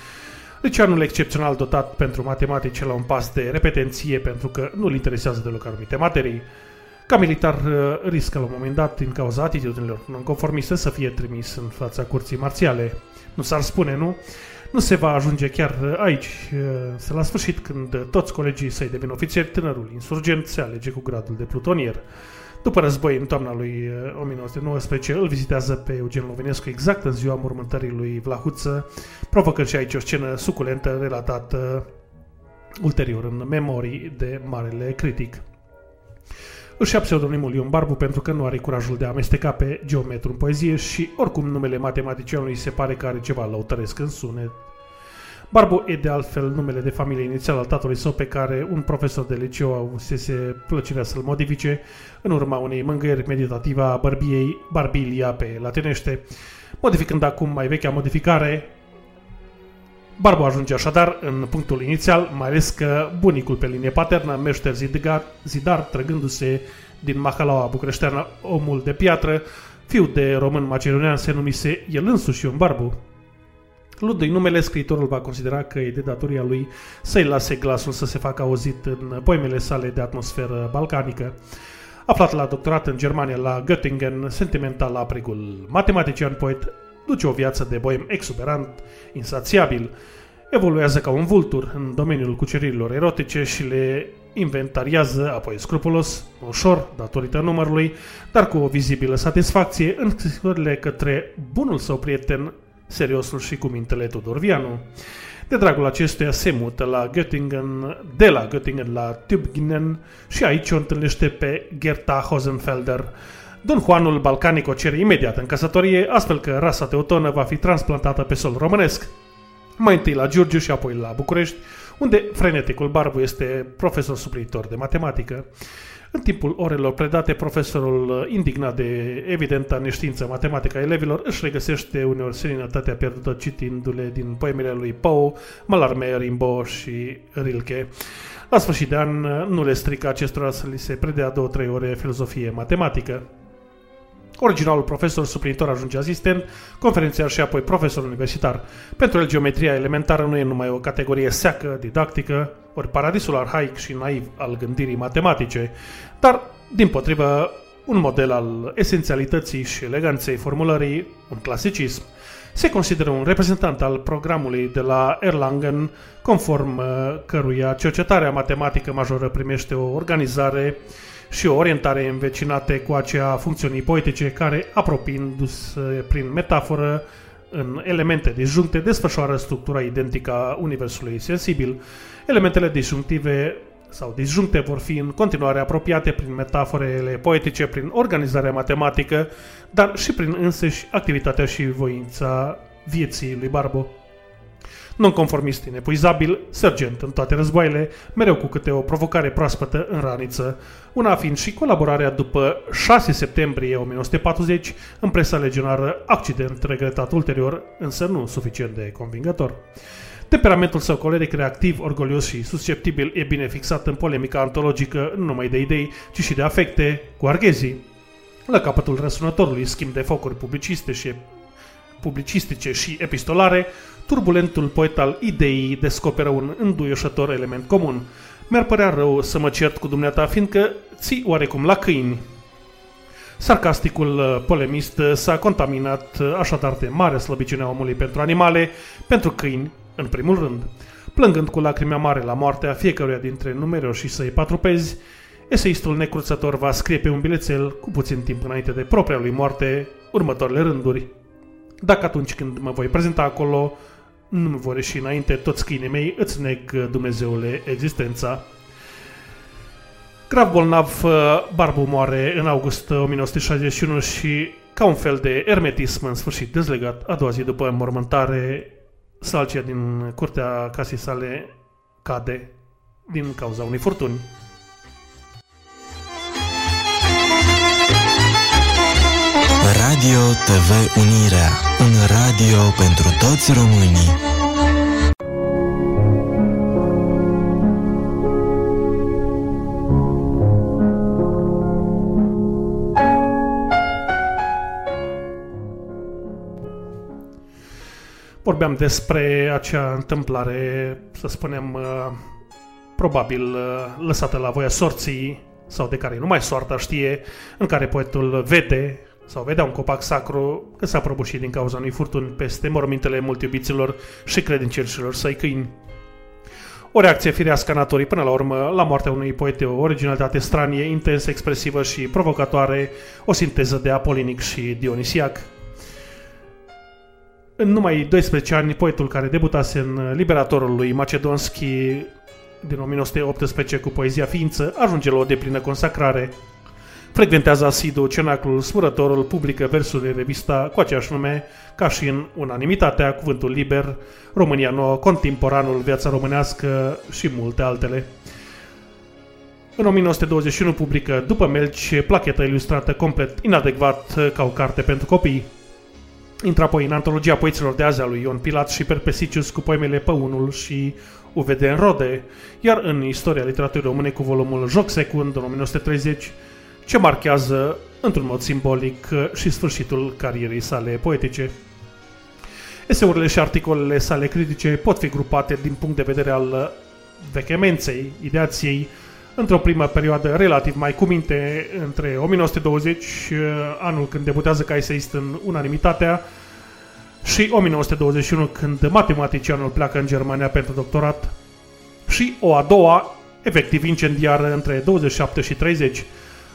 Liceanul excepțional dotat pentru matematice la un pas de repetenție pentru că nu-l interesează deloc anumite materii. Ca militar uh, riscă la un moment dat, din cauza atitudinilor nonconformiste, să fie trimis în fața curții marțiale. Nu s-ar spune, nu? Nu se va ajunge chiar uh, aici, uh, să la sfârșit, când toți colegii săi devin ofițeri, tânărul insurgent se alege cu gradul de plutonier. După război, în toamna lui uh, 1919, îl vizitează pe Eugen Lovinescu exact în ziua mormântării lui Vlahuță, provocând și aici o scenă suculentă relatată ulterior în memorii de marele critic. Își ia pseudonimul Ion Barbu pentru că nu are curajul de a amesteca pe geometru în poezie și oricum numele matematicianului se pare că are ceva lăutăresc în sunet. Barbu e de altfel numele de familie inițial al tatălui său pe care un profesor de liceu avusese plăcerea să-l modifice în urma unei mângâieri meditative a bărbiei Barbilia pe latinește, modificând acum mai vechea modificare Barbu ajunge așadar în punctul inițial, mai ales că bunicul pe linie paternă, meșter Zidgar, Zidar, trăgându-se din Mahalaua bucureșteană, omul de piatră, fiul de român macedonian, se numise el însuși un barbu. Luându-i numele, scriitorul va considera că e de datoria lui să-i lase glasul să se facă auzit în poemele sale de atmosferă balcanică. Aflat la doctorat în Germania la Göttingen, sentimental aprigul matematician poet, duce o viață de boem exuberant, insațiabil, evoluează ca un vultur în domeniul cuceririlor erotice și le inventariază apoi scrupulos, ușor, datorită numărului, dar cu o vizibilă satisfacție în scrisorile către bunul său prieten, seriosul și cu mintele Tudor Vianu. De dragul acestuia se mută la Göttingen, de la Göttingen la Tübingen și aici o întâlnește pe Gerta Hosenfelder. Don Juanul Balcanic o cere imediat în căsătorie, astfel că rasa teutonă va fi transplantată pe sol românesc. Mai întâi la Giurgiu și apoi la București, unde freneticul Barbu este profesor suplitor de matematică. În timpul orelor predate, profesorul, indignat de evidenta neștiință matematică a elevilor, își regăsește uneori seninătatea pierdută citindu-le din poemele lui Poe, Mallarmé, Rimbaud și Rilke. La sfârșit de an, nu le strică acestora să li se predea două-trei ore filozofie matematică. Originalul profesor suplinitor ajunge asistent, conferențiar și apoi profesor universitar. Pentru el, geometria elementară nu e numai o categorie seacă, didactică, ori paradisul arhaic și naiv al gândirii matematice, dar, din potrivă, un model al esențialității și eleganței formulării, un clasicism. Se consideră un reprezentant al programului de la Erlangen, conform uh, căruia cercetarea matematică majoră primește o organizare și o orientare învecinate cu aceea a funcțiunii poetice care, apropiindu-se prin metaforă în elemente disjuncte, desfășoară structura identică a universului sensibil. Elementele disjunctive sau disjuncte vor fi în continuare apropiate prin metaforele poetice, prin organizarea matematică, dar și prin însăși activitatea și voința vieții lui Barbo. Nonconformist inepuizabil, sergent în toate războaiele, mereu cu câte o provocare proaspătă în raniță, una fiind și colaborarea după 6 septembrie 1940 în presa legionară, accident regretat ulterior, însă nu suficient de convingător. Temperamentul său coleric, reactiv, orgolios și susceptibil e bine fixat în polemica antologică nu numai de idei, ci și de afecte cu arghezii. La capătul răsunătorului schimb de focuri publiciste și publicistice și epistolare, turbulentul poet al ideii descoperă un înduioșător element comun. Mi-ar părea rău să mă cert cu dumneata, fiindcă ții oarecum la câini. Sarcasticul uh, polemist uh, s-a contaminat uh, așadar de mare slăbiciune a omului pentru animale, pentru câini, în primul rând. Plângând cu lacrimea mare la moartea fiecăruia dintre numeroși săi patrupezi, eseistul necruțător va scrie pe un bilețel, cu puțin timp înainte de propria lui moarte, următoarele rânduri. Dacă atunci când mă voi prezenta acolo, nu-mi vor ieși înainte toți câinii mei, îți neg, Dumnezeule, existența. Grav bolnav, Barbu moare în august 1961 și, ca un fel de ermetism în sfârșit dezlegat, a doua zi după înmormântare, salcia din curtea casei sale cade din cauza unui furtuni. Radio TV Unirea, un radio pentru toți românii. Vorbeam despre acea întâmplare, să spunem, uh, probabil uh, lăsată la voia sorții, sau de care numai soarta știe, în care poetul vede sau vedea un copac sacru că s-a prăbușit din cauza unui furtun peste mormintele mult iubiților și credincioșilor săi câini. O reacție firească a naturii până la urmă la moartea unui poet de o originalitate stranie, intens expresivă și provocatoare, o sinteză de apolinic și dionisiac. În numai 12 ani, poetul care debutase în Liberatorul lui Macedonski din 1918 cu poezia ființă ajunge la o deplină consacrare. Frecventează asidu cenaclul smurătorul, publică versuri în revista cu aceeași nume, ca și în unanimitatea, Cuvântul Liber, România Nouă, Contemporanul, Viața Românească și multe altele. În 1921 publică După Melci, plachetă ilustrată complet inadecvat ca o carte pentru copii. Intră apoi în antologia poeților de azi a lui Ion Pilat și Perpesicius cu poemele Păunul și UVD în rode, iar în istoria literaturii române cu volumul Joc Secund în 1930, ce marchează, într-un mod simbolic, și sfârșitul carierei sale poetice. Eseurile și articolele sale critice pot fi grupate din punct de vedere al vechemenței, ideației, într-o primă perioadă relativ mai cu minte, între 1920, anul când debutează ca eseist în unanimitatea, și 1921, când matematicianul pleacă în Germania pentru doctorat, și o a doua, efectiv incendiară, între 27 și 30.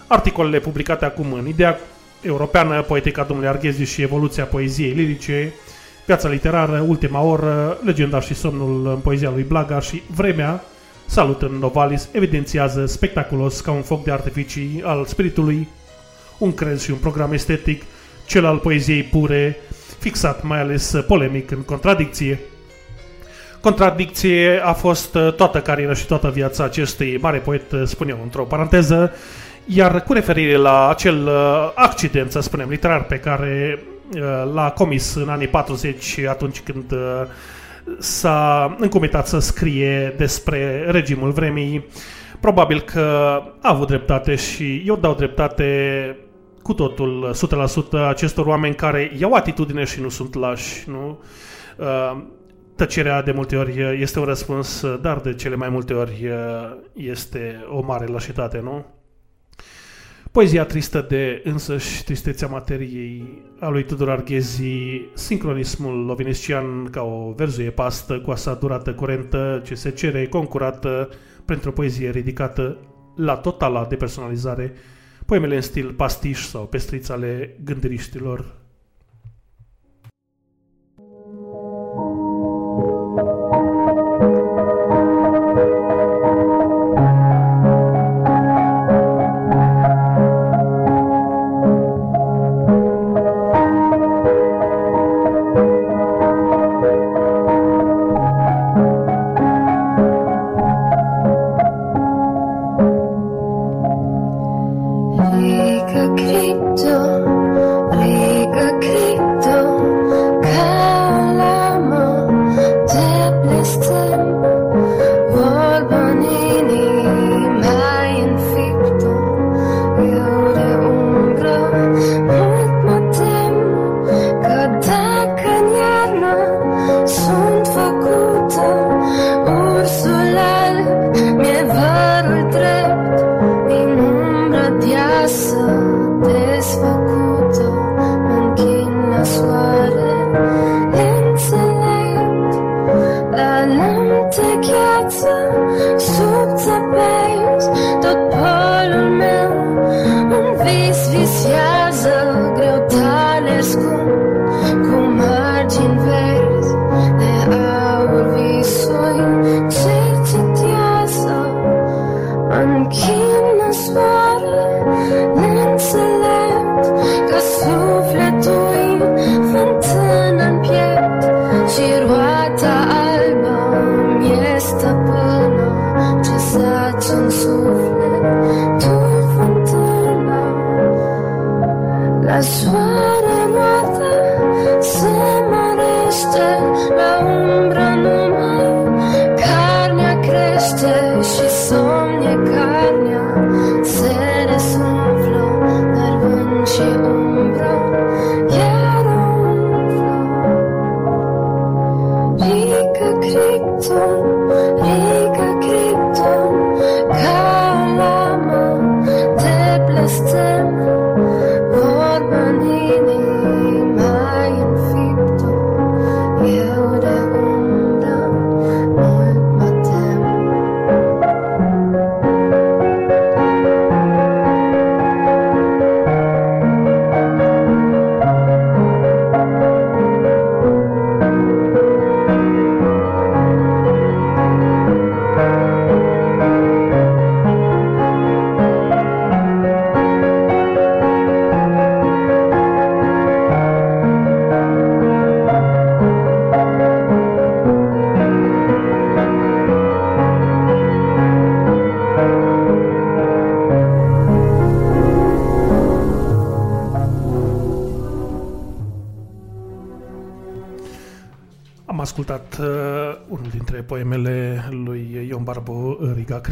Articolele publicate acum în Ideea Europeană, Poetica domnului Arghezi și Evoluția poeziei lirice, Piața literară, Ultima oră, Legenda și somnul în poezia lui Blaga și Vremea, Salut în Novalis, evidențiază spectaculos ca un foc de artificii al spiritului, un crez și un program estetic, cel al poeziei pure, fixat mai ales polemic în contradicție. Contradicție a fost uh, toată cariera și toată viața acestui mare poet, uh, spun eu într-o paranteză, iar cu referire la acel uh, accident, să spunem, literar pe care l-a comis în anii 40, atunci când s-a încumetat să scrie despre regimul vremii, probabil că a avut dreptate și eu dau dreptate cu totul, 100% acestor oameni care iau atitudine și nu sunt lași, nu? Uh, Tăcerea de multe ori este un răspuns, dar de cele mai multe ori uh, este o mare lașitate, nu? Poezia tristă de însăși tristețea materiei a lui Tudor Arghezi, sincronismul lovinescian ca o verzuie pastă cu asa durată curentă ce se cere concurată pentru o poezie ridicată la totala depersonalizare, poemele în stil pastiș sau pestriț ale gândiriștilor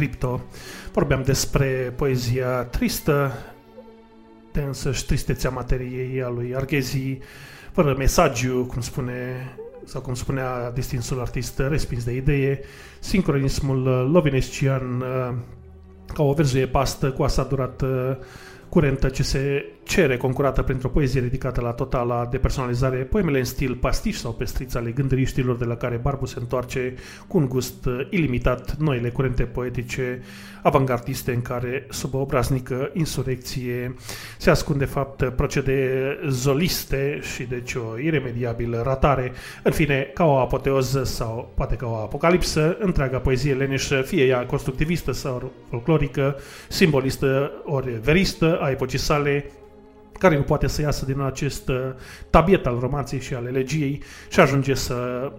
Cripto. Vorbeam despre poezia tristă, de însăși tristețea materiei a lui Arghezi, fără mesagiu, cum spune sau cum spunea distinsul artist respins de idee, sincronismul lovinescian uh, ca o verzuie pastă cu asa durată curentă ce se cere concurată printr-o poezie ridicată la totala depersonalizare, poemele în stil pastiș sau pestriț ale gândăriștilor de la care Barbu se întoarce cu un gust uh, ilimitat noile curente poetice avangardiste în care, sub o obraznică insurecție, se ascund de fapt procedee zoliste și deci o iremediabilă ratare. În fine, ca o apoteoză sau poate ca o apocalipsă, întreaga poezie leneșă, fie ea constructivistă sau folclorică, simbolistă ori veristă a epocii sale, care nu poate să iasă din acest uh, tabiet al romanței și al elegiei și ajunge să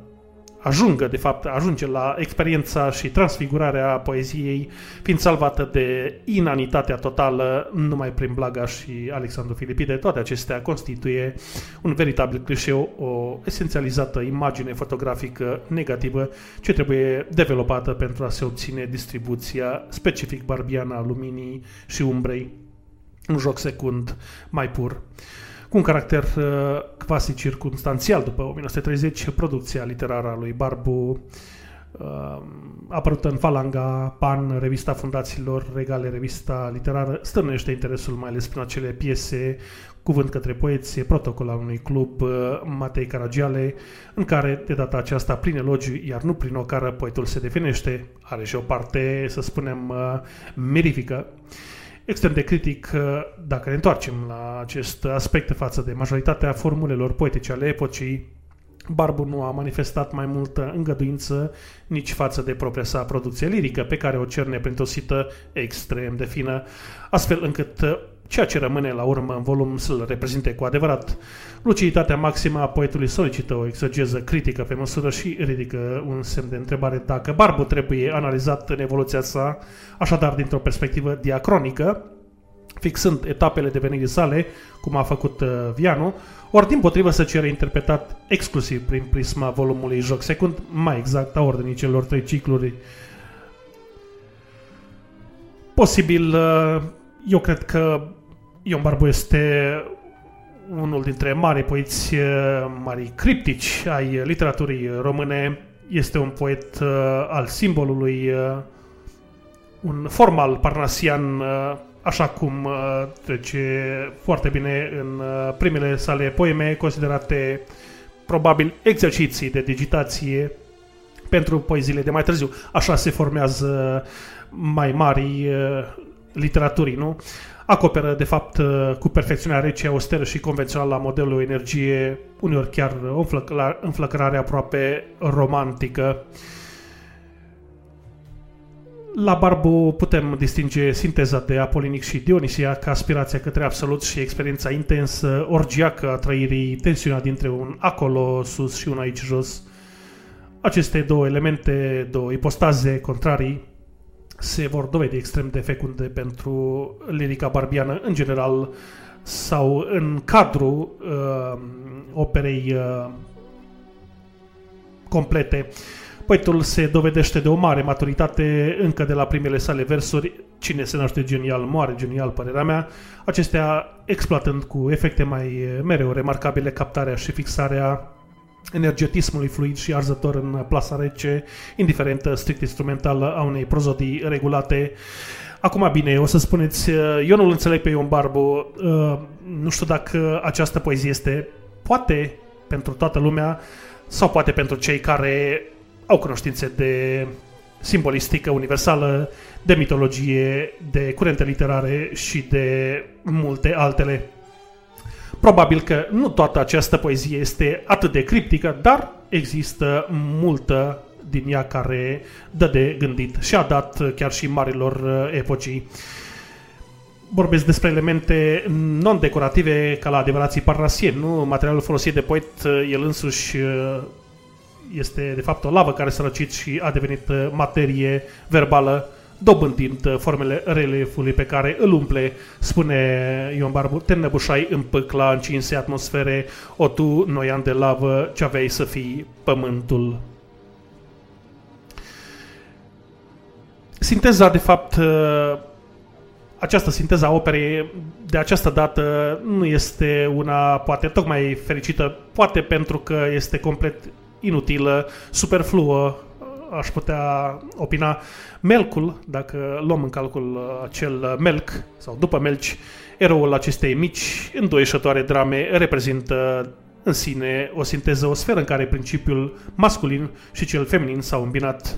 ajungă, de fapt, ajunge la experiența și transfigurarea poeziei, fiind salvată de inanitatea totală numai prin Blaga și Alexandru Filipide. Toate acestea constituie un veritabil clișeu, o esențializată imagine fotografică negativă ce trebuie developată pentru a se obține distribuția specific barbiană a luminii și umbrei un joc secund mai pur. Cu un caracter uh, quasi circunstanțial după 1930, producția literară a lui Barbu uh, apărută în Falanga, Pan, revista fundațiilor regale, revista literară, stârnește interesul mai ales prin acele piese Cuvânt către poeție, protocol al unui club, uh, Matei Caragiale, în care, de data aceasta, prin elogiu, iar nu prin ocară, poetul se definește, are și o parte, să spunem, uh, mirifică extrem de critic uh, dacă ne întoarcem la acest aspect față de majoritatea formulelor poetice ale epocii. Barbu nu a manifestat mai multă îngăduință nici față de propria sa producție lirică, pe care o cerne printr-o sită extrem de fină, astfel încât uh, ceea ce rămâne la urmă în volum să-l reprezinte cu adevărat. Luciditatea maximă a poetului solicită o exegeză critică pe măsură și ridică un semn de întrebare dacă Barbu trebuie analizat în evoluția sa, așadar dintr-o perspectivă diacronică, fixând etapele devenirii sale, cum a făcut uh, Vianu, ori din potrivă să cere interpretat exclusiv prin prisma volumului Joc Secund, mai exact a ordinii celor trei cicluri. Posibil, uh, eu cred că Ion Barbu este unul dintre mari poeți, uh, mari criptici ai literaturii române. Este un poet uh, al simbolului, uh, un formal parnasian, uh, așa cum uh, trece foarte bine în uh, primele sale poeme, considerate probabil exerciții de digitație pentru poeziile de mai târziu. Așa se formează mai mari uh, literaturii, nu? Acoperă, de fapt, uh, cu perfecțiunea rece, austeră și convențională a modelului energie, uneori chiar o înflăcăra- înflăcărare aproape romantică. La Barbu putem distinge sinteza de Apolinic și Dionisia ca aspirația către absolut și experiența intensă, orgiacă a trăirii, tensiunea dintre un acolo sus și un aici jos. Aceste două elemente, două ipostaze contrarii, se vor dovedi extrem de fecunde pentru lirica barbiană în general sau în cadrul uh, operei uh, complete. Poetul se dovedește de o mare maturitate încă de la primele sale versuri. Cine se naște genial, moare genial, părerea mea. Acestea exploatând cu efecte mai eh, mereu remarcabile captarea și fixarea energetismului fluid și arzător în plasa rece, indiferent strict instrumentală a unei prozodii regulate. Acum bine, o să spuneți, eh, eu nu-l înțeleg pe Ion Barbu, eh, nu știu dacă această poezie este, poate pentru toată lumea, sau poate pentru cei care au cunoștințe de simbolistică universală, de mitologie, de curente literare și de multe altele. Probabil că nu toată această poezie este atât de criptică, dar există multă din ea care dă de gândit și a dat chiar și marilor uh, epocii. Vorbesc despre elemente non-decorative ca la adevărații parnasieni, nu? Materialul folosit de poet, uh, el însuși uh, este de fapt o lavă care s-a răcit și a devenit uh, materie verbală, dobândind uh, formele reliefului pe care îl umple, spune Ion Barbu, te înnăbușai în pâcla încinse atmosfere, o tu, noian de lavă, ce aveai să fii pământul. Sinteza, de fapt, uh, această sinteză a operei de această dată nu este una poate tocmai fericită, poate pentru că este complet inutilă, superfluă, aș putea opina. Melcul, dacă luăm în calcul uh, acel melc, sau după melci, eroul acestei mici, îndoieșătoare drame reprezintă în sine o sinteză, o sferă în care principiul masculin și cel feminin s-au îmbinat.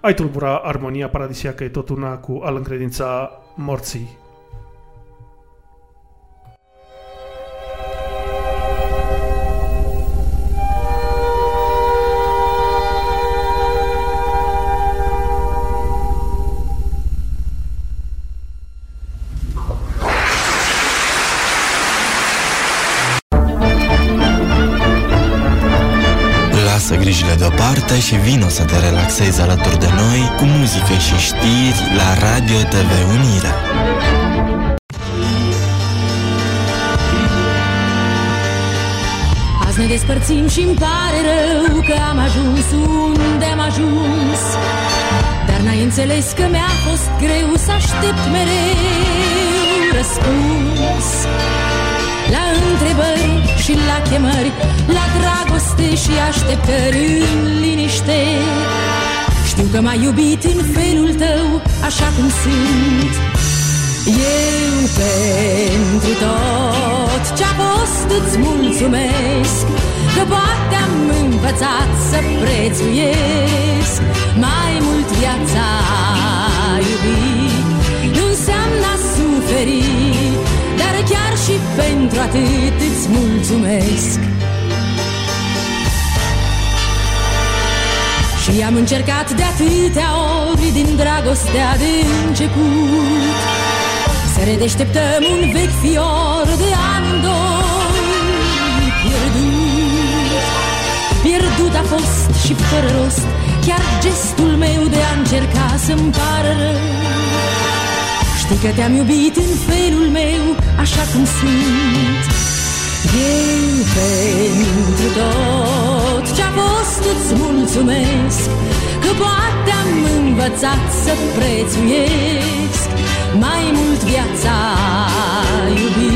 Ai tulbura armonia paradisiacă e tot una cu al încredința morții. Și vino să te relaxezi alături de noi cu muzică și știri la Radio TV Unirea. Azi ne despărțim și îmi pare rău că am ajuns unde am ajuns Dar n-ai înțeles că mi-a fost greu să aștept mereu răspuns La întrebări și la chemări, la dragoste și așteptări în liniște. Știu că m-ai iubit în felul tău, așa cum sunt eu pentru tot. Ce-a fost îți mulțumesc Că poate am învățat să prețuiesc. Mai mult viața a iubit Nu înseamnă a suferi. Dar chiar și pentru atât îți mulțumesc. Și am încercat de atâtea ori din dragostea de început. Să redeșteptăm un vechi fior de amândoi. Pierdut. Pierdut a fost și fără rost Chiar gestul meu de a încerca să-mi pară rău Știi că te-am iubit în felul meu așa cum sunt. Eu pentru tot ce-a fost îți mulțumesc Că poate am învățat să prețuiesc. Mai mult viața a iubi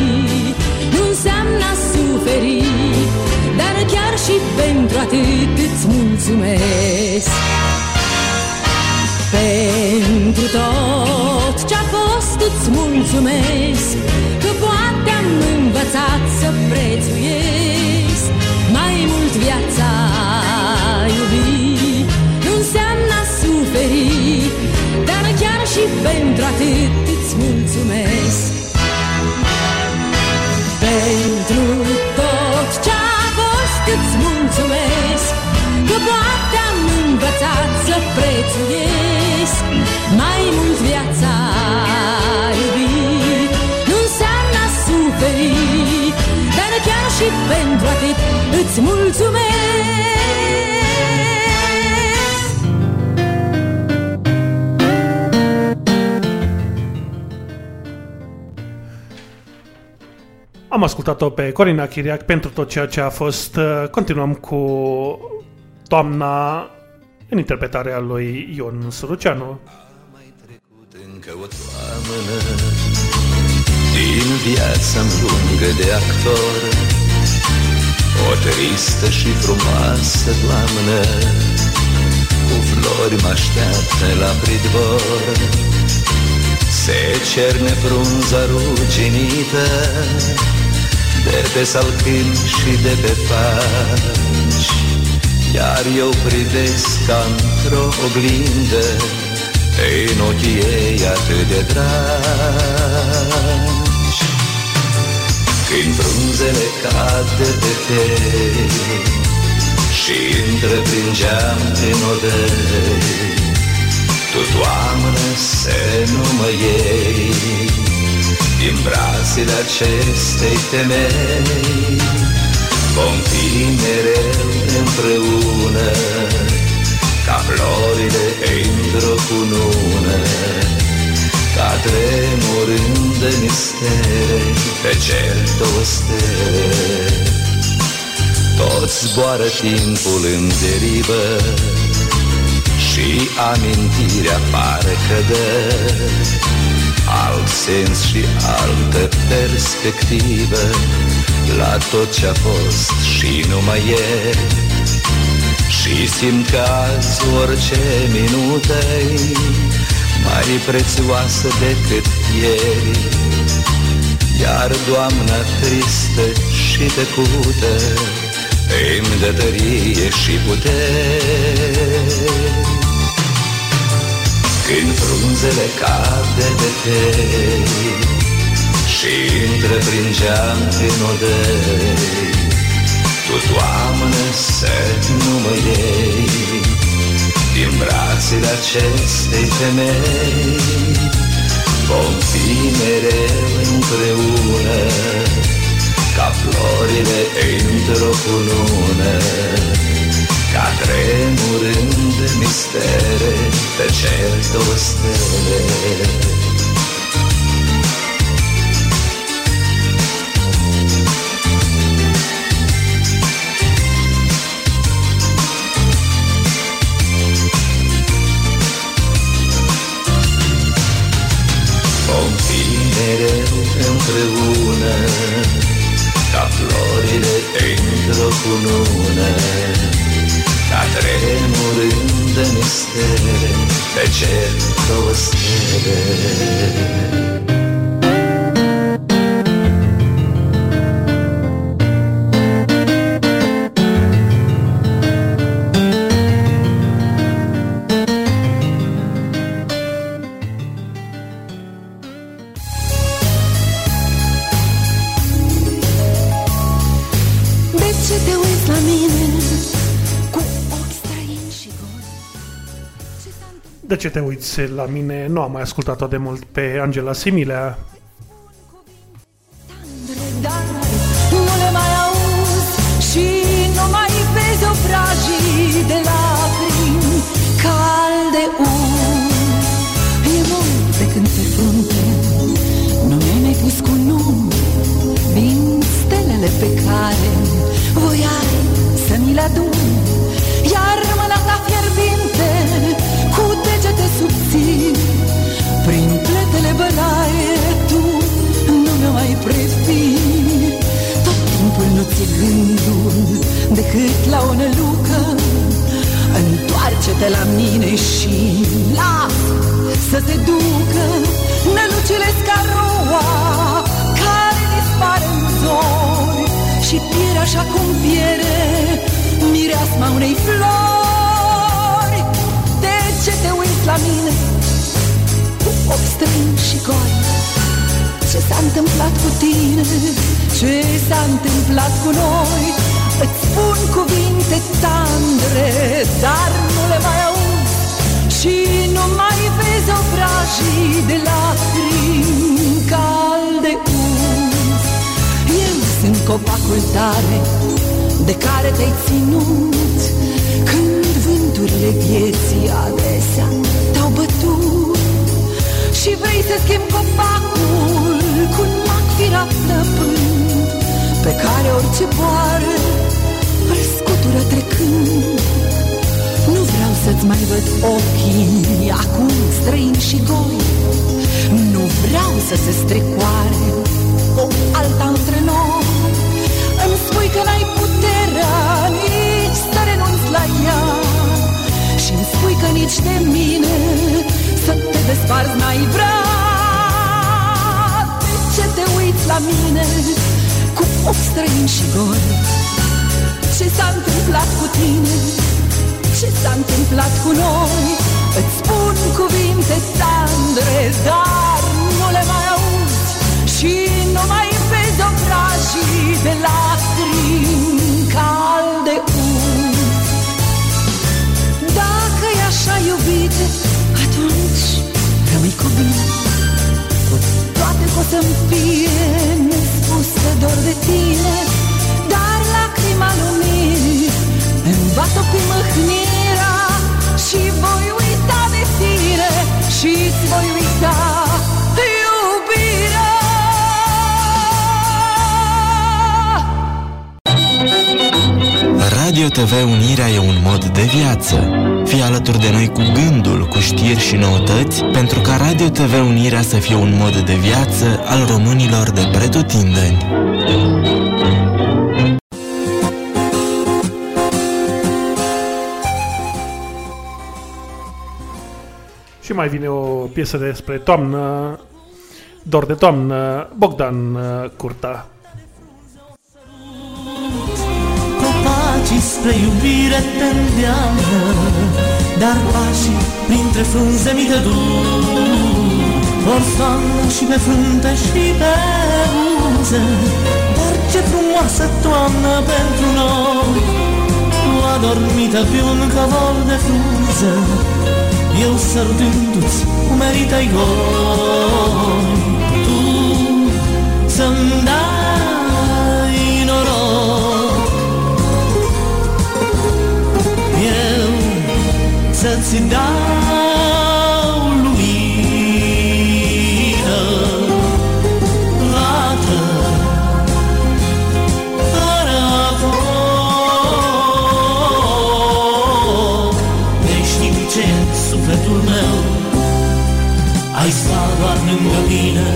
Nu înseamnă a suferi Dar chiar și pentru atât îți mulțumesc pentru tot ce-a fost îți mulțumesc Că poate am învățat să prețuiesc. Mai mult viața a iubi Nu înseamnă a suferi Dar chiar și pentru atât îți mulțumesc prețuiesc Mai mult viața a iubi Nu înseamnă a suferi Dar chiar și pentru atât îți mulțumesc Am ascultat-o pe Corina Chiriac pentru tot ceea ce a fost. Uh, Continuăm cu toamna în interpretarea lui Ion Suruceanu. Încă o toamnă Din viața lungă de actor. O tristă și frumoasă toamnă Cu flori mă așteaptă la pridvor. Se cerne frunza ruginită De pe salcâni și de pe faci Iar eu privesc ca într-o oglindă în ochii ei atât de dragi. Când frunzele cad de pe tei Și intră prin geam în odăi Tu, Doamnă, să nu mă iei Din brațele acestei temei Vom fi mereu împreună ca florile într-o cunună, ca tremurând de mistere pe cer două stele. Tot zboară timpul în derivă și amintirea parcă dă Alt sens și altă perspectivă La tot ce a fost și nu mai e. Și simt că azi orice minute Mai prețioasă decât ieri. Iar doamna tristă și tăcută Îmi dă tărie și putere. Când frunzele cade de tei Și intră prin geam prin odăi. Tu, Doamne, să nu mă iei Din brațele acestei femei. Vom fi mereu împreună Ca florile într-o cunună Ca tremurând mistere Pe cer două stele împreună Ca florile într-o cunună Ca tremurând în stele Pe cer două stele ce te uiți la mine? Nu am mai ascultat-o de mult pe Angela Similea. Timpul nu ți gândul decât la o nălucă Întoarce-te la mine și las să te ducă Nălucile scaroa care dispare în zori Și pierde așa cum pierde mireasma unei flori. De ce te uiți la mine cu ochi străini și goi Ce s-a întâmplat cu tine, ce s-a întâmplat cu noi. Îți spun cuvinte tandre, dar nu le mai auzi. Și nu mai vezi obrajii de lacrimi calde uz Eu sunt copacul tare de care te-ai ținut. Când vânturile vieții adesea te-au bătut. Și vrei să schimbi copacul cu un mac firat plăpând Pe care orice boară îl scutură trecând. Nu vreau să-ți mai văd ochii acum străini și goi. Nu vreau să se strecoare o alta între noi. Îmi spui că n-ai puterea nici să renunți la ea. Și îmi spui că nici de mine Să te desparți n-ai vrea. De ce te uiți la mine Cu ochi străini și goi Ce s-a întâmplat cu tine? Ce s-a întâmplat cu noi? Îți spun cuvinte tandre Dar nu le mai auzi Și nu mai vezi obrajii De lacrimi calde uz dacă e așa iubite, atunci rămâi cu bine. Cu toate că o să-mi fie spus că dor de tine Dar lacrima lumii îmi va topi mâhnirea Și voi uita de tine și îți voi uita iubirea Radio TV Unirea e un mod de viață. Fii alături de noi cu gândul, cu știri și noutăți, pentru ca Radio TV Unirea să fie un mod de viață al românilor de pretutindeni. Și mai vine o piesă despre toamnă, dor de toamnă, Bogdan uh, Curta. Copacii spre iubire te îndeamnă Dar pașii printre frunze mi te duc. Orsoană și pe frunte și pe buze Dar ce frumoasă toamnă pentru noi. Tu adormită pe un cavol de frunze Eu sărutându-ți umerii tăi goi. Tu să-mi dai să-ți dau lumină Lată fără foc Neștiucent sufletul meu. Ai sta doar lângă mine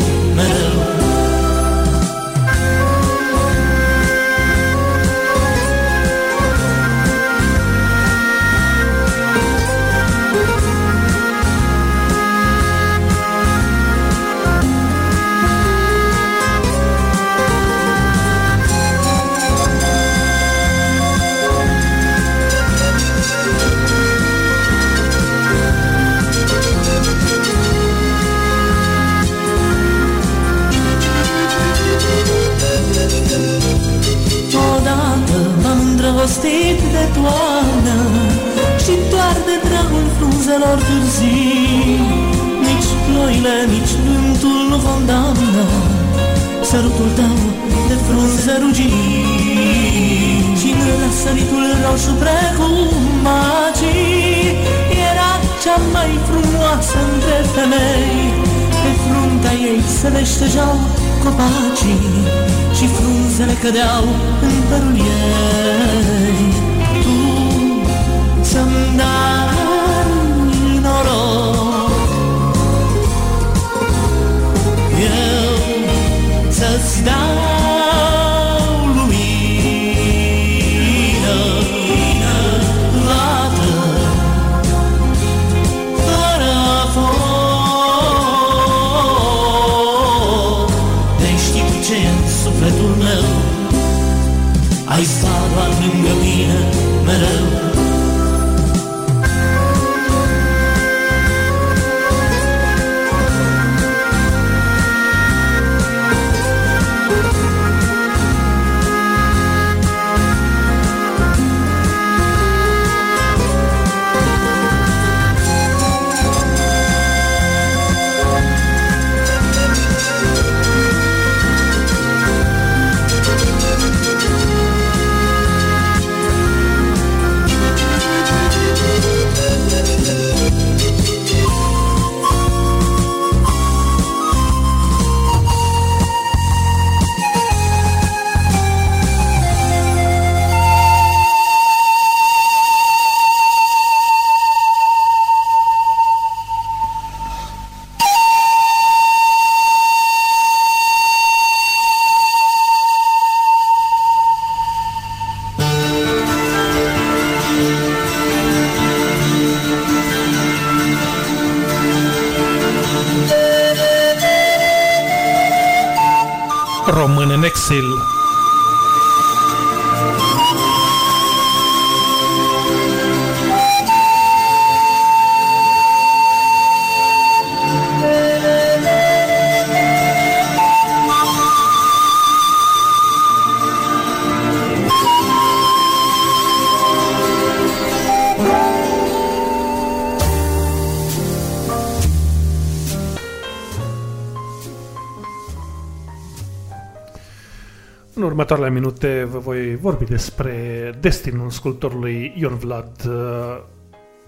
următoarele minute vă voi vorbi despre destinul sculptorului Ion Vlad, uh,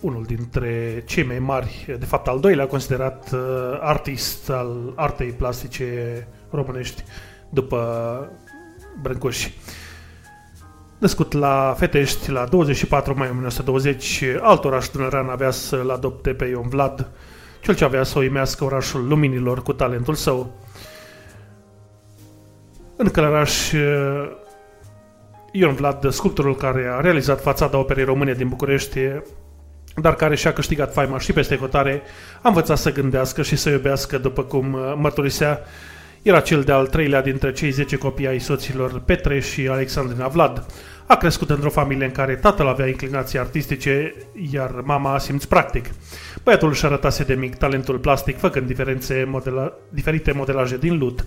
unul dintre cei mai mari, de fapt al doilea considerat uh, artist al artei plastice românești după Brâncoși. Născut la Fetești la 24 mai 1920, alt oraș dunărean avea să-l adopte pe Ion Vlad, cel ce avea să o imească orașul luminilor cu talentul său. În Călăraș, eh, Ion Vlad, sculptorul care a realizat fațada operei române din București, dar care și-a câștigat faima și peste hotare, a învățat să gândească și să iubească, după cum uh, mărturisea, era cel de-al treilea dintre cei 10 copii ai soților Petre și Alexandrina Vlad. A crescut într-o familie în care tatăl avea inclinații artistice, iar mama simț practic. Băiatul își arătase de mic talentul plastic, făcând diferențe modela- diferite modelaje din lut.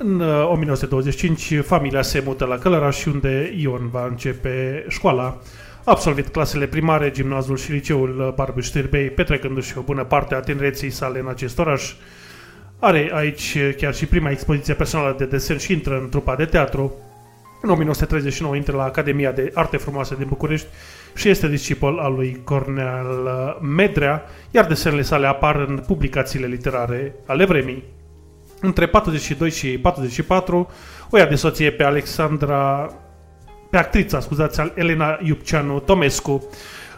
În uh, 1925, familia se mută la Călăraș, unde Ion va începe școala. A absolvit clasele primare, gimnazul și liceul Barbu Știrbei, petrecându-și o bună parte a tinereții sale în acest oraș. Are aici chiar și prima expoziție personală de desen și intră în trupa de teatru. În 1939 intră la Academia de Arte Frumoase din București și este discipol al lui Cornel Medrea, iar desenele sale apar în publicațiile literare ale vremii. Între 42 și 44 o ia de soție pe Alexandra, pe actrița, scuzați, Elena Iupceanu Tomescu.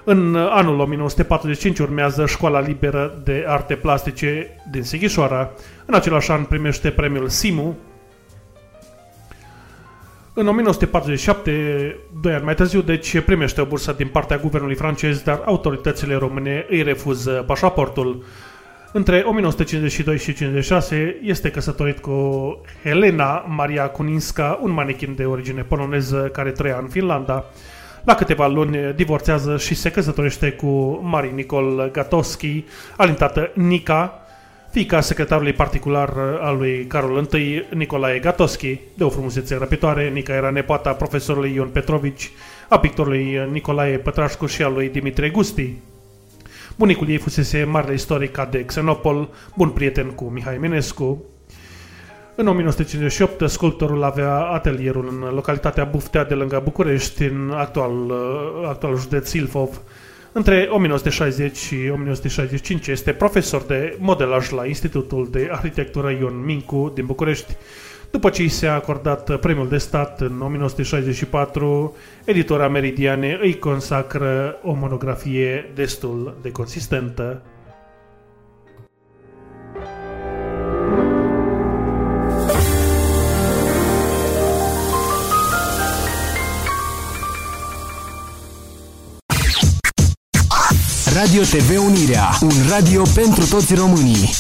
În anul 1945 urmează Școala Liberă de Arte Plastice din Sighișoara. În același an primește premiul Simu. În 1947, doi ani mai târziu, deci primește o bursă din partea guvernului francez, dar autoritățile române îi refuză pașaportul. Între 1952 și 56 este căsătorit cu Helena Maria Kuninska, un manichin de origine poloneză care trăia în Finlanda. La câteva luni divorțează și se căsătorește cu Marie Nicol Gatowski, alintată Nica, fiica secretarului particular al lui Carol I, Nicolae Gatowski. De o frumusețe răpitoare, Nica era nepoata profesorului Ion Petrovici, a pictorului Nicolae Pătrașcu și a lui Dimitrie Gusti. Bunicul ei fusese marele istoric de Xenopol, bun prieten cu Mihai Eminescu. În 1958, sculptorul avea atelierul în localitatea Buftea de lângă București, în actual, actual județ Ilfov. Între 1960 și 1965 este profesor de modelaj la Institutul de Arhitectură Ion Mincu din București. După ce i s-a acordat premiul de stat în 1964, editora Meridiane îi consacră o monografie destul de consistentă. Radio TV Unirea, un radio pentru toți românii.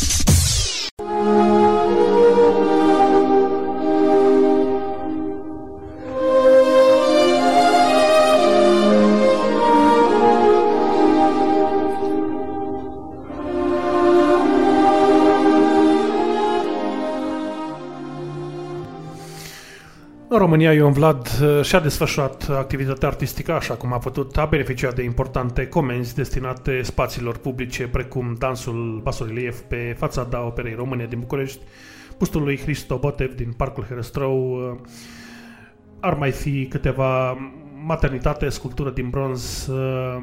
În România, Ion Vlad uh, și-a desfășurat activitatea artistică așa cum a putut, a beneficiat de importante comenzi destinate spațiilor publice, precum dansul basorelief pe fațada Operei Române din București, bustul lui Hristo Botev din Parcul Herăstrău, uh, ar mai fi câteva maternitate, sculptură din bronz, uh,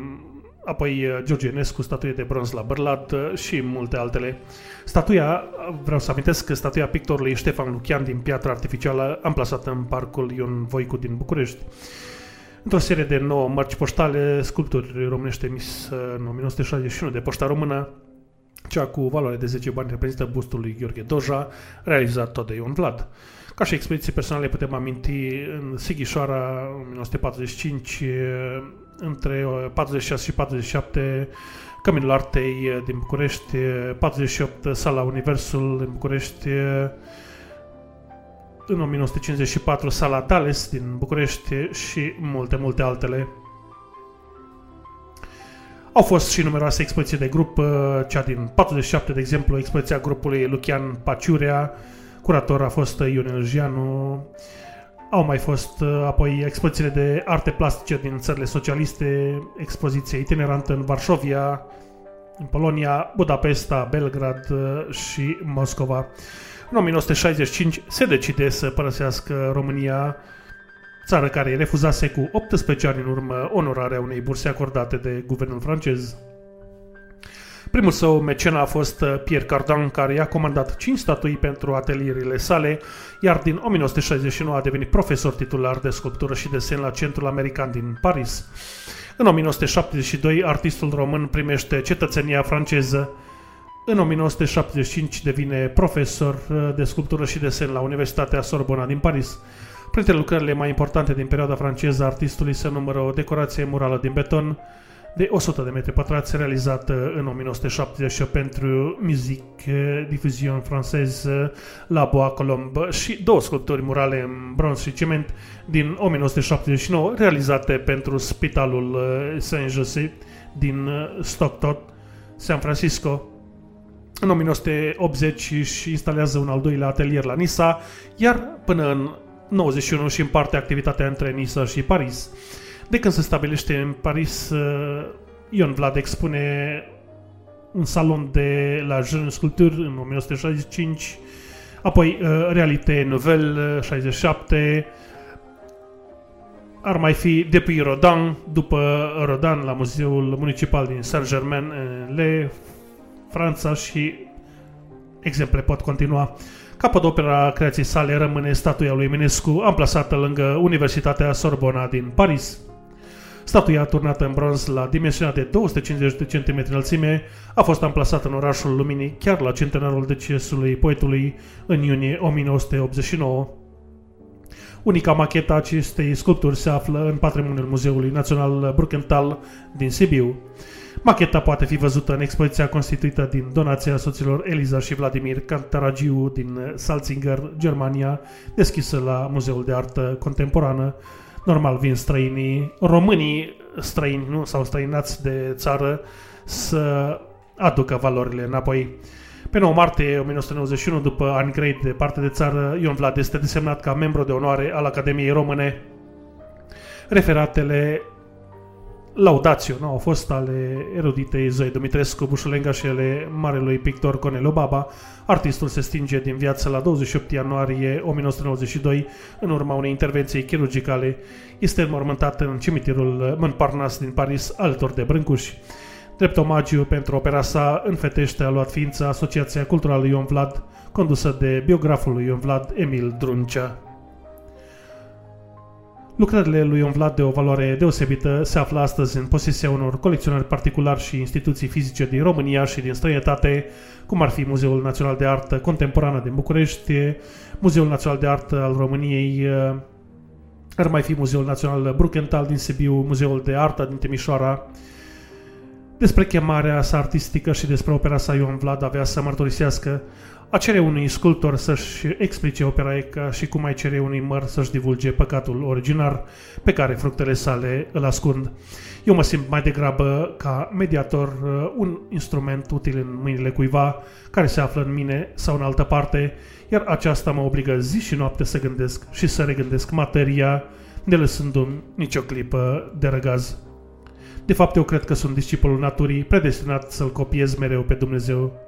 apoi uh, George Enescu, statuie de bronz la Bărlat uh, și multe altele. Statuia, vreau să amintesc că statuia pictorului Ștefan Lucian din piatră artificială amplasată în parcul Ion Voicu din București. Într-o serie de 9 mărci poștale, sculpturi românești emis uh, în 1961 de Poșta Română, cea cu valoare de 10 bani reprezintă bustul lui Gheorghe Doja, realizat tot de Ion Vlad. Ca și expediții personale putem aminti în Sighișoara, 1945, între 46 și 47, Căminul Artei din București, 48, Sala Universul din București, în 1954, Sala Tales din București și multe, multe altele. Au fost și numeroase expoziții de grup, cea din 47, de exemplu, expoziția grupului Lucian Paciurea, curator a fost Ion Elgianu, au mai fost uh, apoi expozițiile de arte plastice din țările socialiste, expoziție itinerantă în Varșovia, în Polonia, Budapesta, Belgrad uh, și Moscova. În 1965 se decide să părăsească România, țară care refuzase cu 18 ani în urmă onorarea unei burse acordate de guvernul francez. Primul său mecen a fost uh, Pierre Cardin, care i-a comandat 5 statui pentru atelierile sale, iar din 1969 a devenit profesor titular de sculptură și desen la Centrul American din Paris. În 1972, artistul român primește cetățenia franceză. În 1975 devine profesor uh, de sculptură și desen la Universitatea Sorbona din Paris. Printre lucrările mai importante din perioada franceză a artistului se numără o decorație murală din beton de 100 de metri pătrați realizată în 1978 pentru Musique Diffusion Française la Bois Colombe și două sculpturi murale în bronz și cement din 1979 realizate pentru Spitalul uh, Saint-Joseph din uh, Stockton, San Francisco. În 1980 își instalează un al doilea atelier la Nisa, iar până în 91 și împarte activitatea între Nisa și Paris. De când se stabilește în Paris, uh, Ion Vlad expune un salon de la Jeune Sculpture în 1965, apoi uh, Realité Nouvelle uh, 67, ar mai fi Depuis Rodin, după Rodin la Muzeul Municipal din Saint-Germain-en-Laye, Franța și exemple pot continua. Capodopera creației sale rămâne statuia lui Eminescu, amplasată lângă Universitatea Sorbona din Paris. Statuia turnată în bronz la dimensiunea de 250 de cm înălțime a fost amplasată în orașul Luminii chiar la centenarul decesului poetului în iunie 1989. Unica machetă a acestei sculpturi se află în patrimoniul Muzeului Național Brukenthal din Sibiu. Macheta poate fi văzută în expoziția constituită din donația soților Eliza și Vladimir Cantaragiu din Salzinger, Germania, deschisă la Muzeul de Artă Contemporană. Normal vin străinii, românii străini nu, sau străinați de țară să aducă valorile înapoi. Pe 9 martie 1991, după ani grei de parte de țară, Ion Vlad este desemnat ca membru de onoare al Academiei Române. Referatele laudațiu nu, au fost ale eruditei Zoe Dumitrescu, Bușulenga și ale marelui pictor Corneliu Baba. Artistul se stinge din viață la 28 ianuarie 1992 în urma unei intervenții chirurgicale. Este înmormântat în cimitirul Montparnasse din Paris, alături de brâncuși. Drept omagiu pentru opera sa, în Fetește a luat ființă Asociația Culturală Ion Vlad, condusă de biograful lui Ion Vlad, Emil Druncea. Lucrările lui Ion Vlad de o valoare deosebită se află astăzi în posesia unor colecționari particulari și instituții fizice din România și din străinătate, cum ar fi Muzeul Național de Artă Contemporană din București, Muzeul Național de Artă al României, ar mai fi Muzeul Național Brukenthal din Sibiu, Muzeul de Artă din Timișoara, despre chemarea sa artistică și despre opera sa Ion Vlad avea să mărturisească a cere unui sculptor să-și explice opera ei ca și cum ai cere unui măr să-și divulge păcatul originar pe care fructele sale îl ascund. Eu mă simt mai degrabă ca mediator, uh, un instrument util în mâinile cuiva care se află în mine sau în altă parte, iar aceasta mă obligă zi și noapte să gândesc și să regândesc materia, nelăsându-mi nicio clipă de răgaz. De fapt, eu cred că sunt discipolul naturii, predestinat să-L copiez mereu pe Dumnezeu.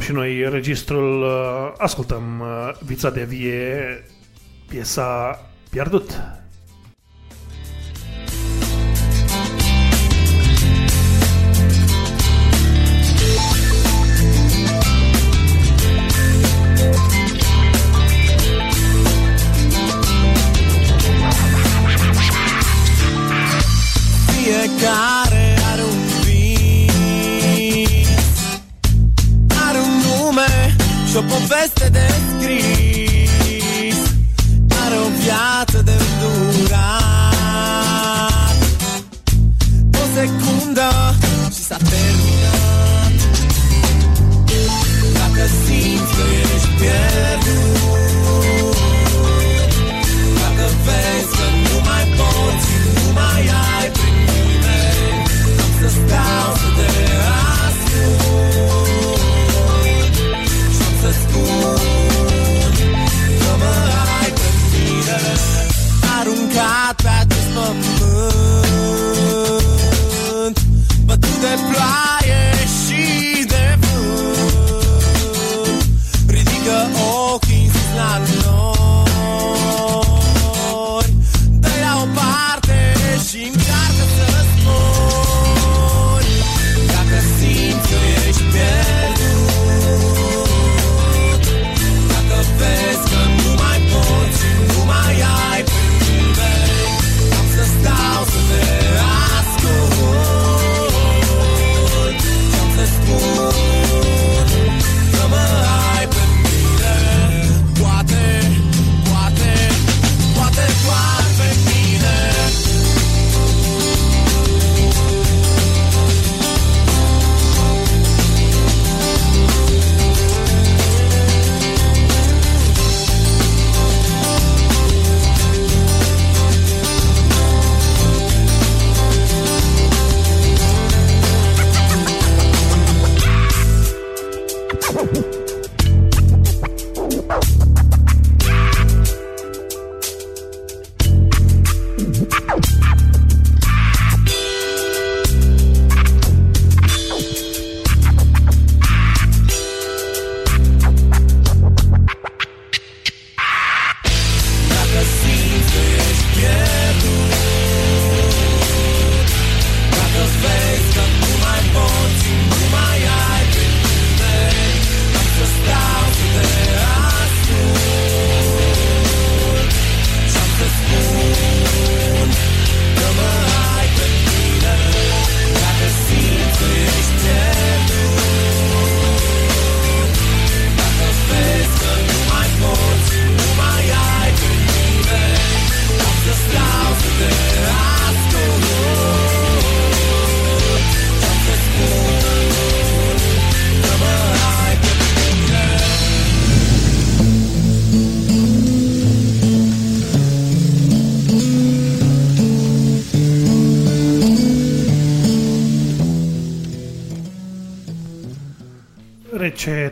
Schimbăm și noi registrul, uh, ascultăm uh, Vița de Vie, piesa Pierdut. Fiecare și o poveste de scris Are o viață de îndurat. O secundă și s-a terminat. Dacă simți că ești pierdut Dacă vezi că nu mai poți și nu mai ai prin mine Am să stau contract is for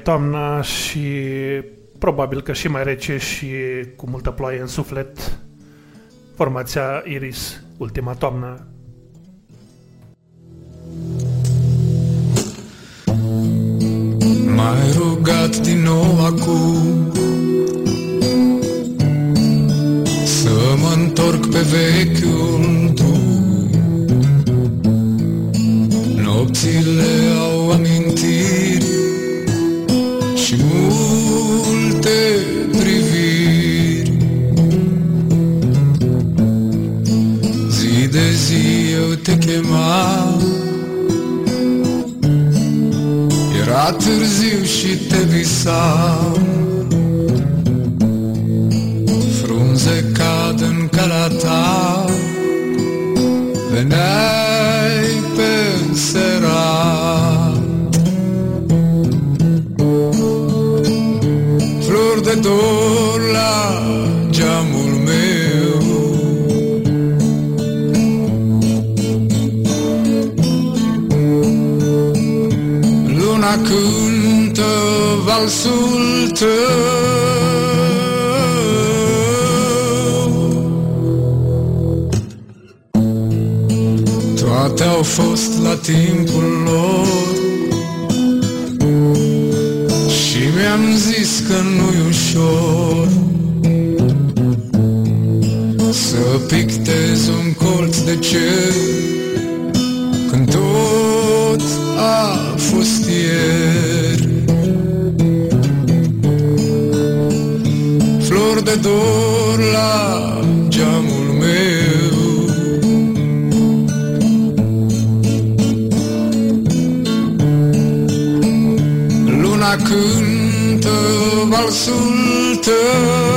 toamna și probabil că și mai rece și cu multă ploaie în suflet. Formația Iris, ultima toamnă. M-ai rugat din nou acum Să mă întorc pe vechiul drum Nopțile au amintiri Și multe priviri. Zi de zi eu te chemam. Era târziu și te visam. Frunze cad în calea ta dor la geamul meu. Luna cântă valsul tău. Toate au fost la timpul lor că nu-i ușor Să pictez un colț de cer. Când tot a fost ieri Flori de dor la geamul meu. Luna cântă valsul tău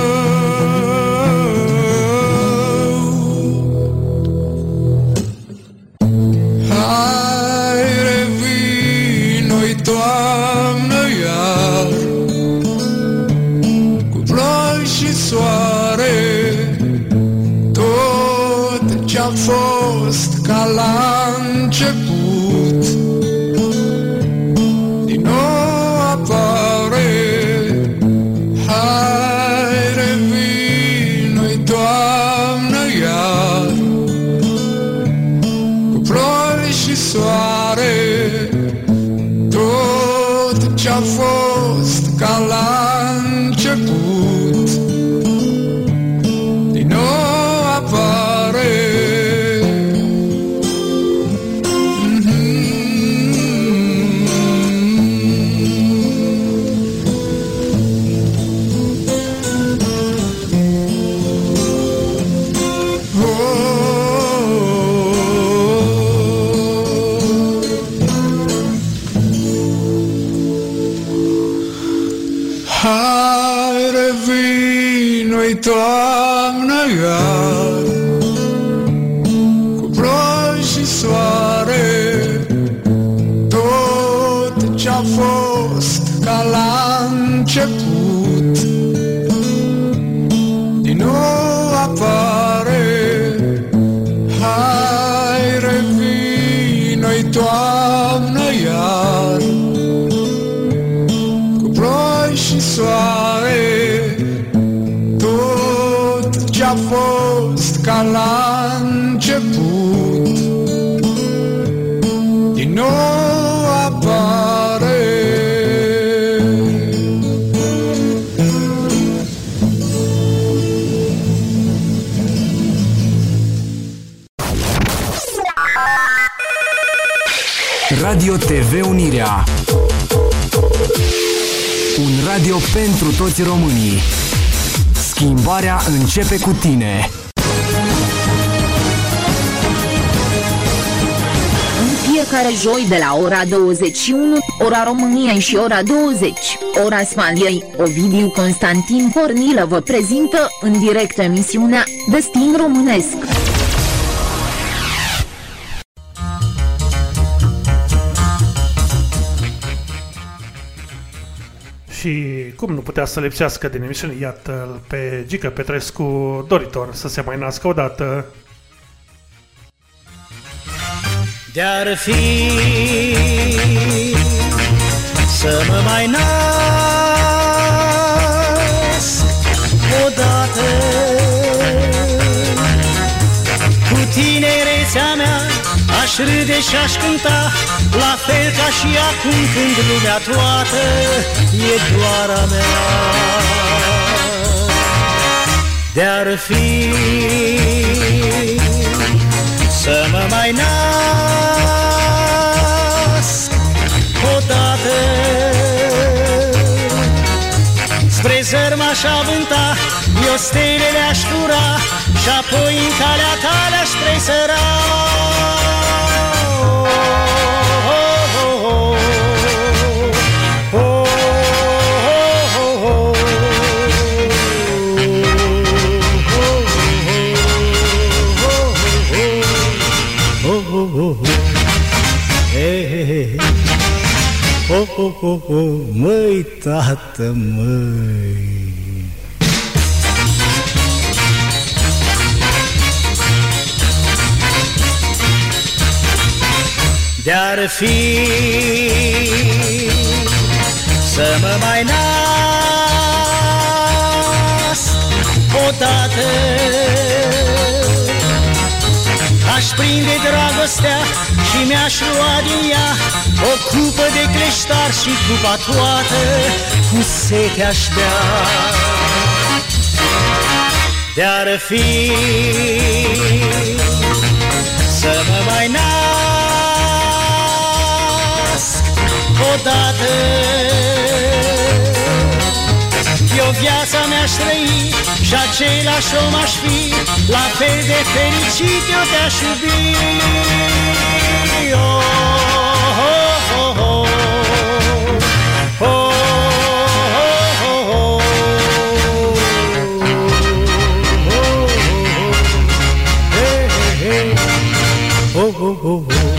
pentru toți românii Schimbarea începe cu tine În fiecare joi de la ora 21, ora României și ora 20, ora Spaniei, Ovidiu Constantin Pornilă vă prezintă în direct emisiunea Destin Românesc. Și cum nu putea să lipsească din emisiune, iată pe Gica Petrescu doritor să se mai nască odată. De-ar fi Să mă mai nasc odată Cu tinerețea mea aș râde și aș cânta La fel ca și acum când lumea toată e doar a mea. De-ar fi să mă mai nasc odată Spre zăr m-aș avânta, eu stelele aș cura Și apoi în calea ta le-aș presăra Oh, oh, oh, oh, măi, tată, măi. De-ar fi să mă mai nasc odată Aș prinde dragostea și mi-aș lua din ea O cupă de creștar și cupa toată Cu sete aș bea. De-ar fi să mă mai nasc odată Eu viața mi-aș trăi și același om aș fi La fel de fericit eu te-aș iubi oh, oh, oh, oh. Oh, oh, oh, oh.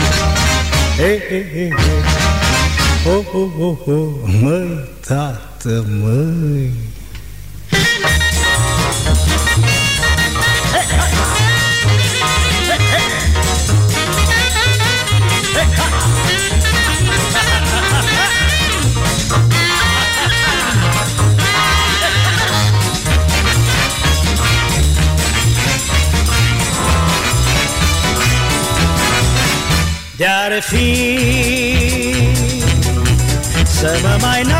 Hey, hey, De-ar fi să mă mai nasc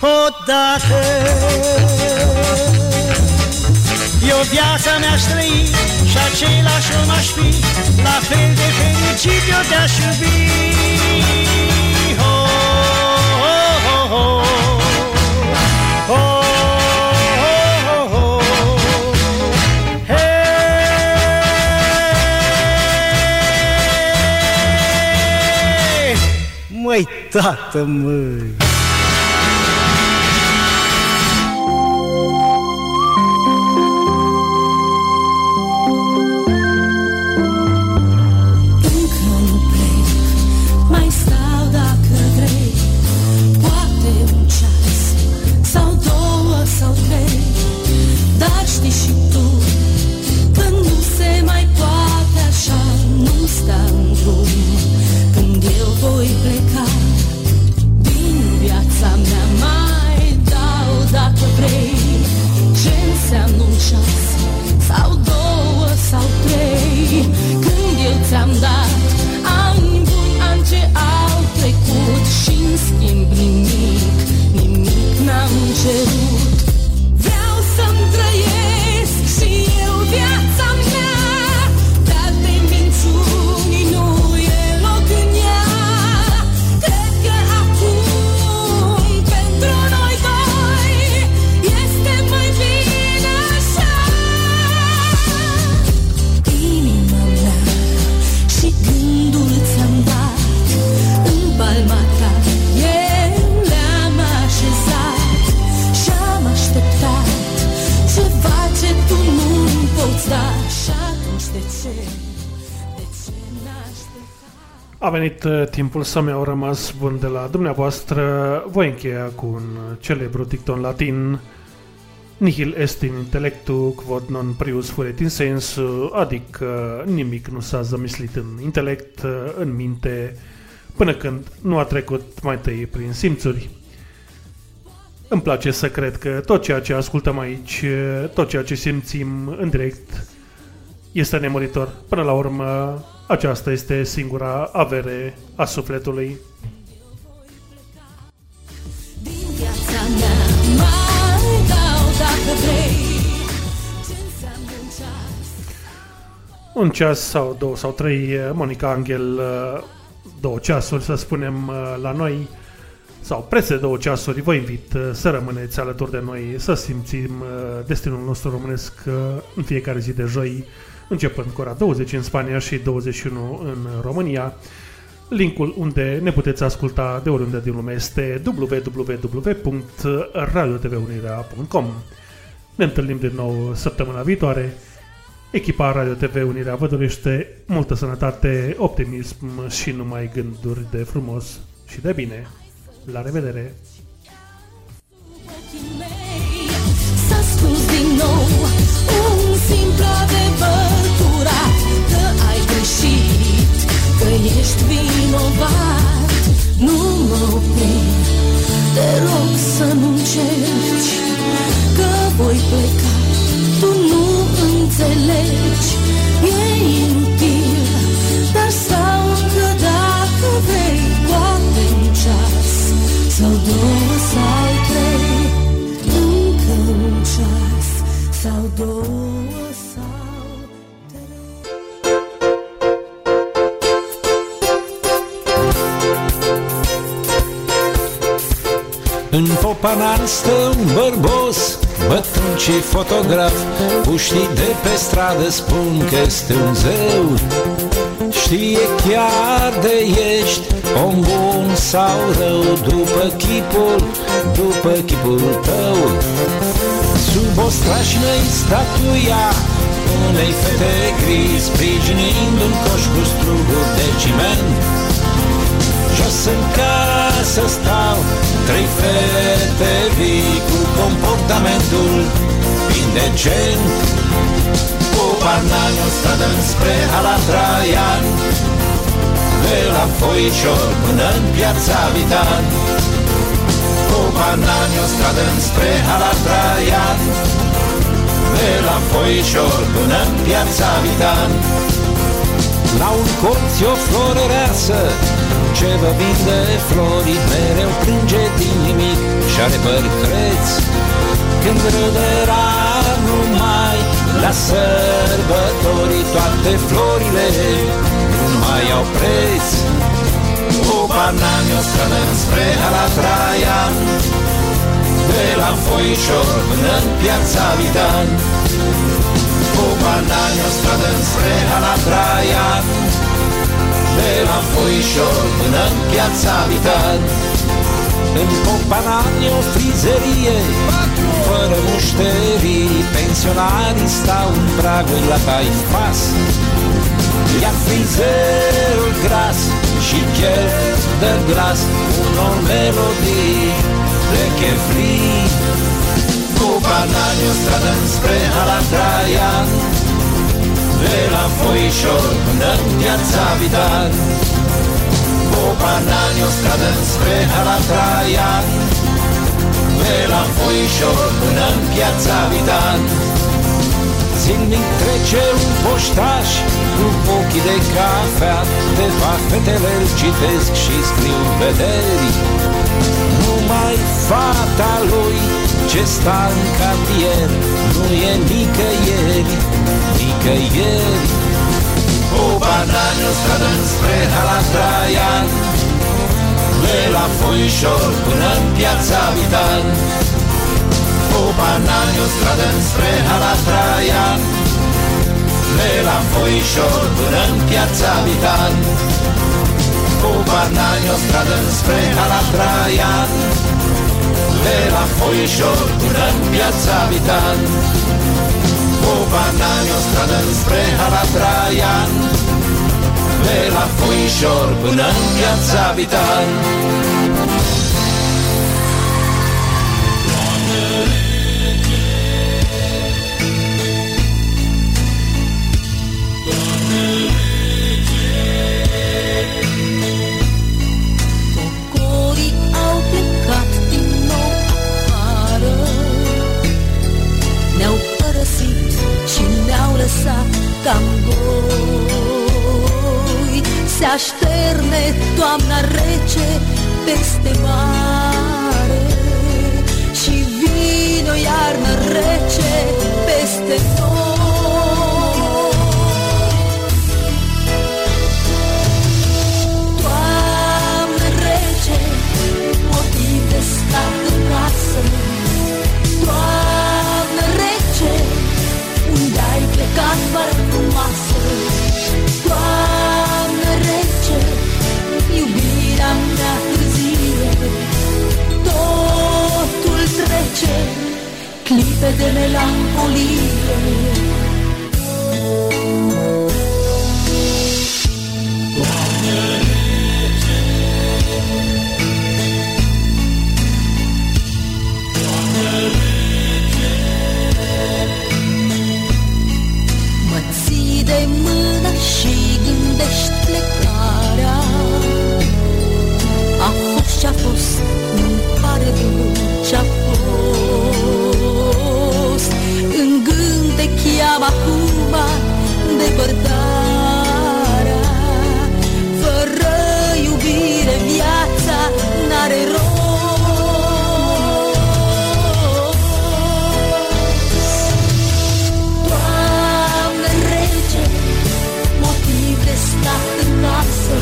odată Eu viața mi-aș trăi și același om aș fi La fel de fericit eu te-aș iubi oh, oh, oh, oh. Oh, tată, măi n-am venit uh, timpul să mi-au rămas bun de la dumneavoastră. Voi încheia cu un celebru dicton latin. Nihil est in intellectu quod non prius furet in sensu, adică nimic nu s-a zămislit în intelect, în minte, până când nu a trecut mai tăi prin simțuri. Îmi place să cred că tot ceea ce ascultăm aici, tot ceea ce simțim în direct, este nemuritor. Până la urmă, aceasta este singura avere a sufletului. Viața mea mai dau dacă vrei. Ce înseamnă un ceas? Un ceas sau două sau trei, Monica Angel, două ceasuri, să spunem, la noi, sau prețe două ceasuri, vă invit să rămâneți alături de noi, să simțim destinul nostru românesc în fiecare zi de joi, începând cu ora 20 în Spania și 21 în România. Linkul unde ne puteți asculta de oriunde din lume este www.radiotvunirea.com Ne întâlnim din nou săptămâna viitoare. Echipa Radio TV Unirea vă dorește multă sănătate, optimism și numai gânduri de frumos și de bine. La revedere! S-a spus din nou un simplu adevăr curat Că ai greșit, că ești vinovat. Nu mă opri, te rog să nu încerci Că voi pleca, tu nu înțelegi E inutil, dar stau încă dacă vrei Poate un ceas sau două sau trei încă un ceas sau două În Popanan stă un bărbos Bătrân și fotograf. Puștii de pe stradă spun că este un zeu. Știe chiar de ești om bun sau rău După chipul, după chipul tău. Sub o strașină statuia unei fete gri Sprijinind un coș cu struguri de ciment Jos în casă stau Trei fete vii cu comportamentul indecent Cu banani o stradă spre Ala Traian De la Foicior până în piața Vitan Cu banani o stradă spre Ala Traian De la Foicior până în piața Vitan la un colț e o florăreasă Ce vă vinde flori Mereu plânge din nimic Și are păr creț Când râdera numai La sărbători Toate florile Nu mai au preț. Cu banani o stradă spre la Traian De la Foișor până în piața Vidan cu banani o stradă spre la Traian De la Foișor până în piața Vitan În Popanani o frizerie Fără mușterii Pensionarii stau în pragul la taifas Ia frizerul gras și chef de glas Unor melodii de chefrii. Cu banani o stradă spre Ala Traian De la Foișor până în piața Vitan Cu banani o stradă spre Ala Traian De la Foișor până în piața Vitan Zilnic trece un poștaș cu ochii de cafea. Câteva fetele îl citesc și scriu vederi. Numai fata lui ce sta în cartier Nu e nicăieri, nicăieri. O banană o stradă spre Hala Traian De la Foișor până în piața Vitan. O banană o stradă spre Hala Traian De la Foișor până în piața Vitan. Cu banani o stradă spre Hala Traian De la Foișor până în piața Vitan Cu banani o stradă spre Hala Traian. De la Foișor până în piața Vitan Se așterne toamna rece peste mare Și vine o iarnă rece peste noi clipe de melancolie. Mă ții de mână și gândești plecarea. A fost ce-a fost, nu-mi pare rău ce-a fost În gând te cheamă acum depărtarea Fără iubire viața n-are rost. Doamne rece, motiv de stat în casă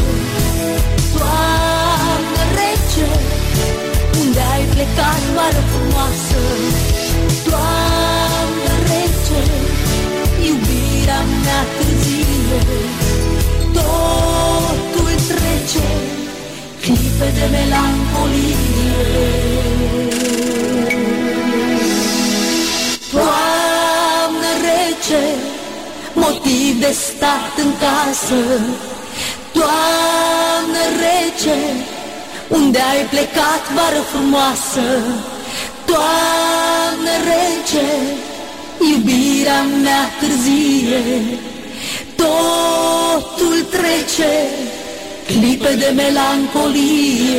Doamne rece, unde ai plecat vară clipe de melancolie. Toamnă rece, motiv de stat în casă. Toamnă rece, unde ai plecat vară frumoasă. Toamnă rece, iubirea mea târzie. Totul trece, clipe de melancolie Clipe de melancolie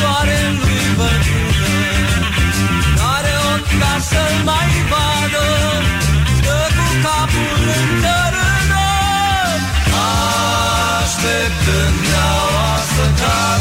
soarelui bătrână N-are ochi ca să-l mai vadă Stă cu capul în țărână Așteptând neaua să cadă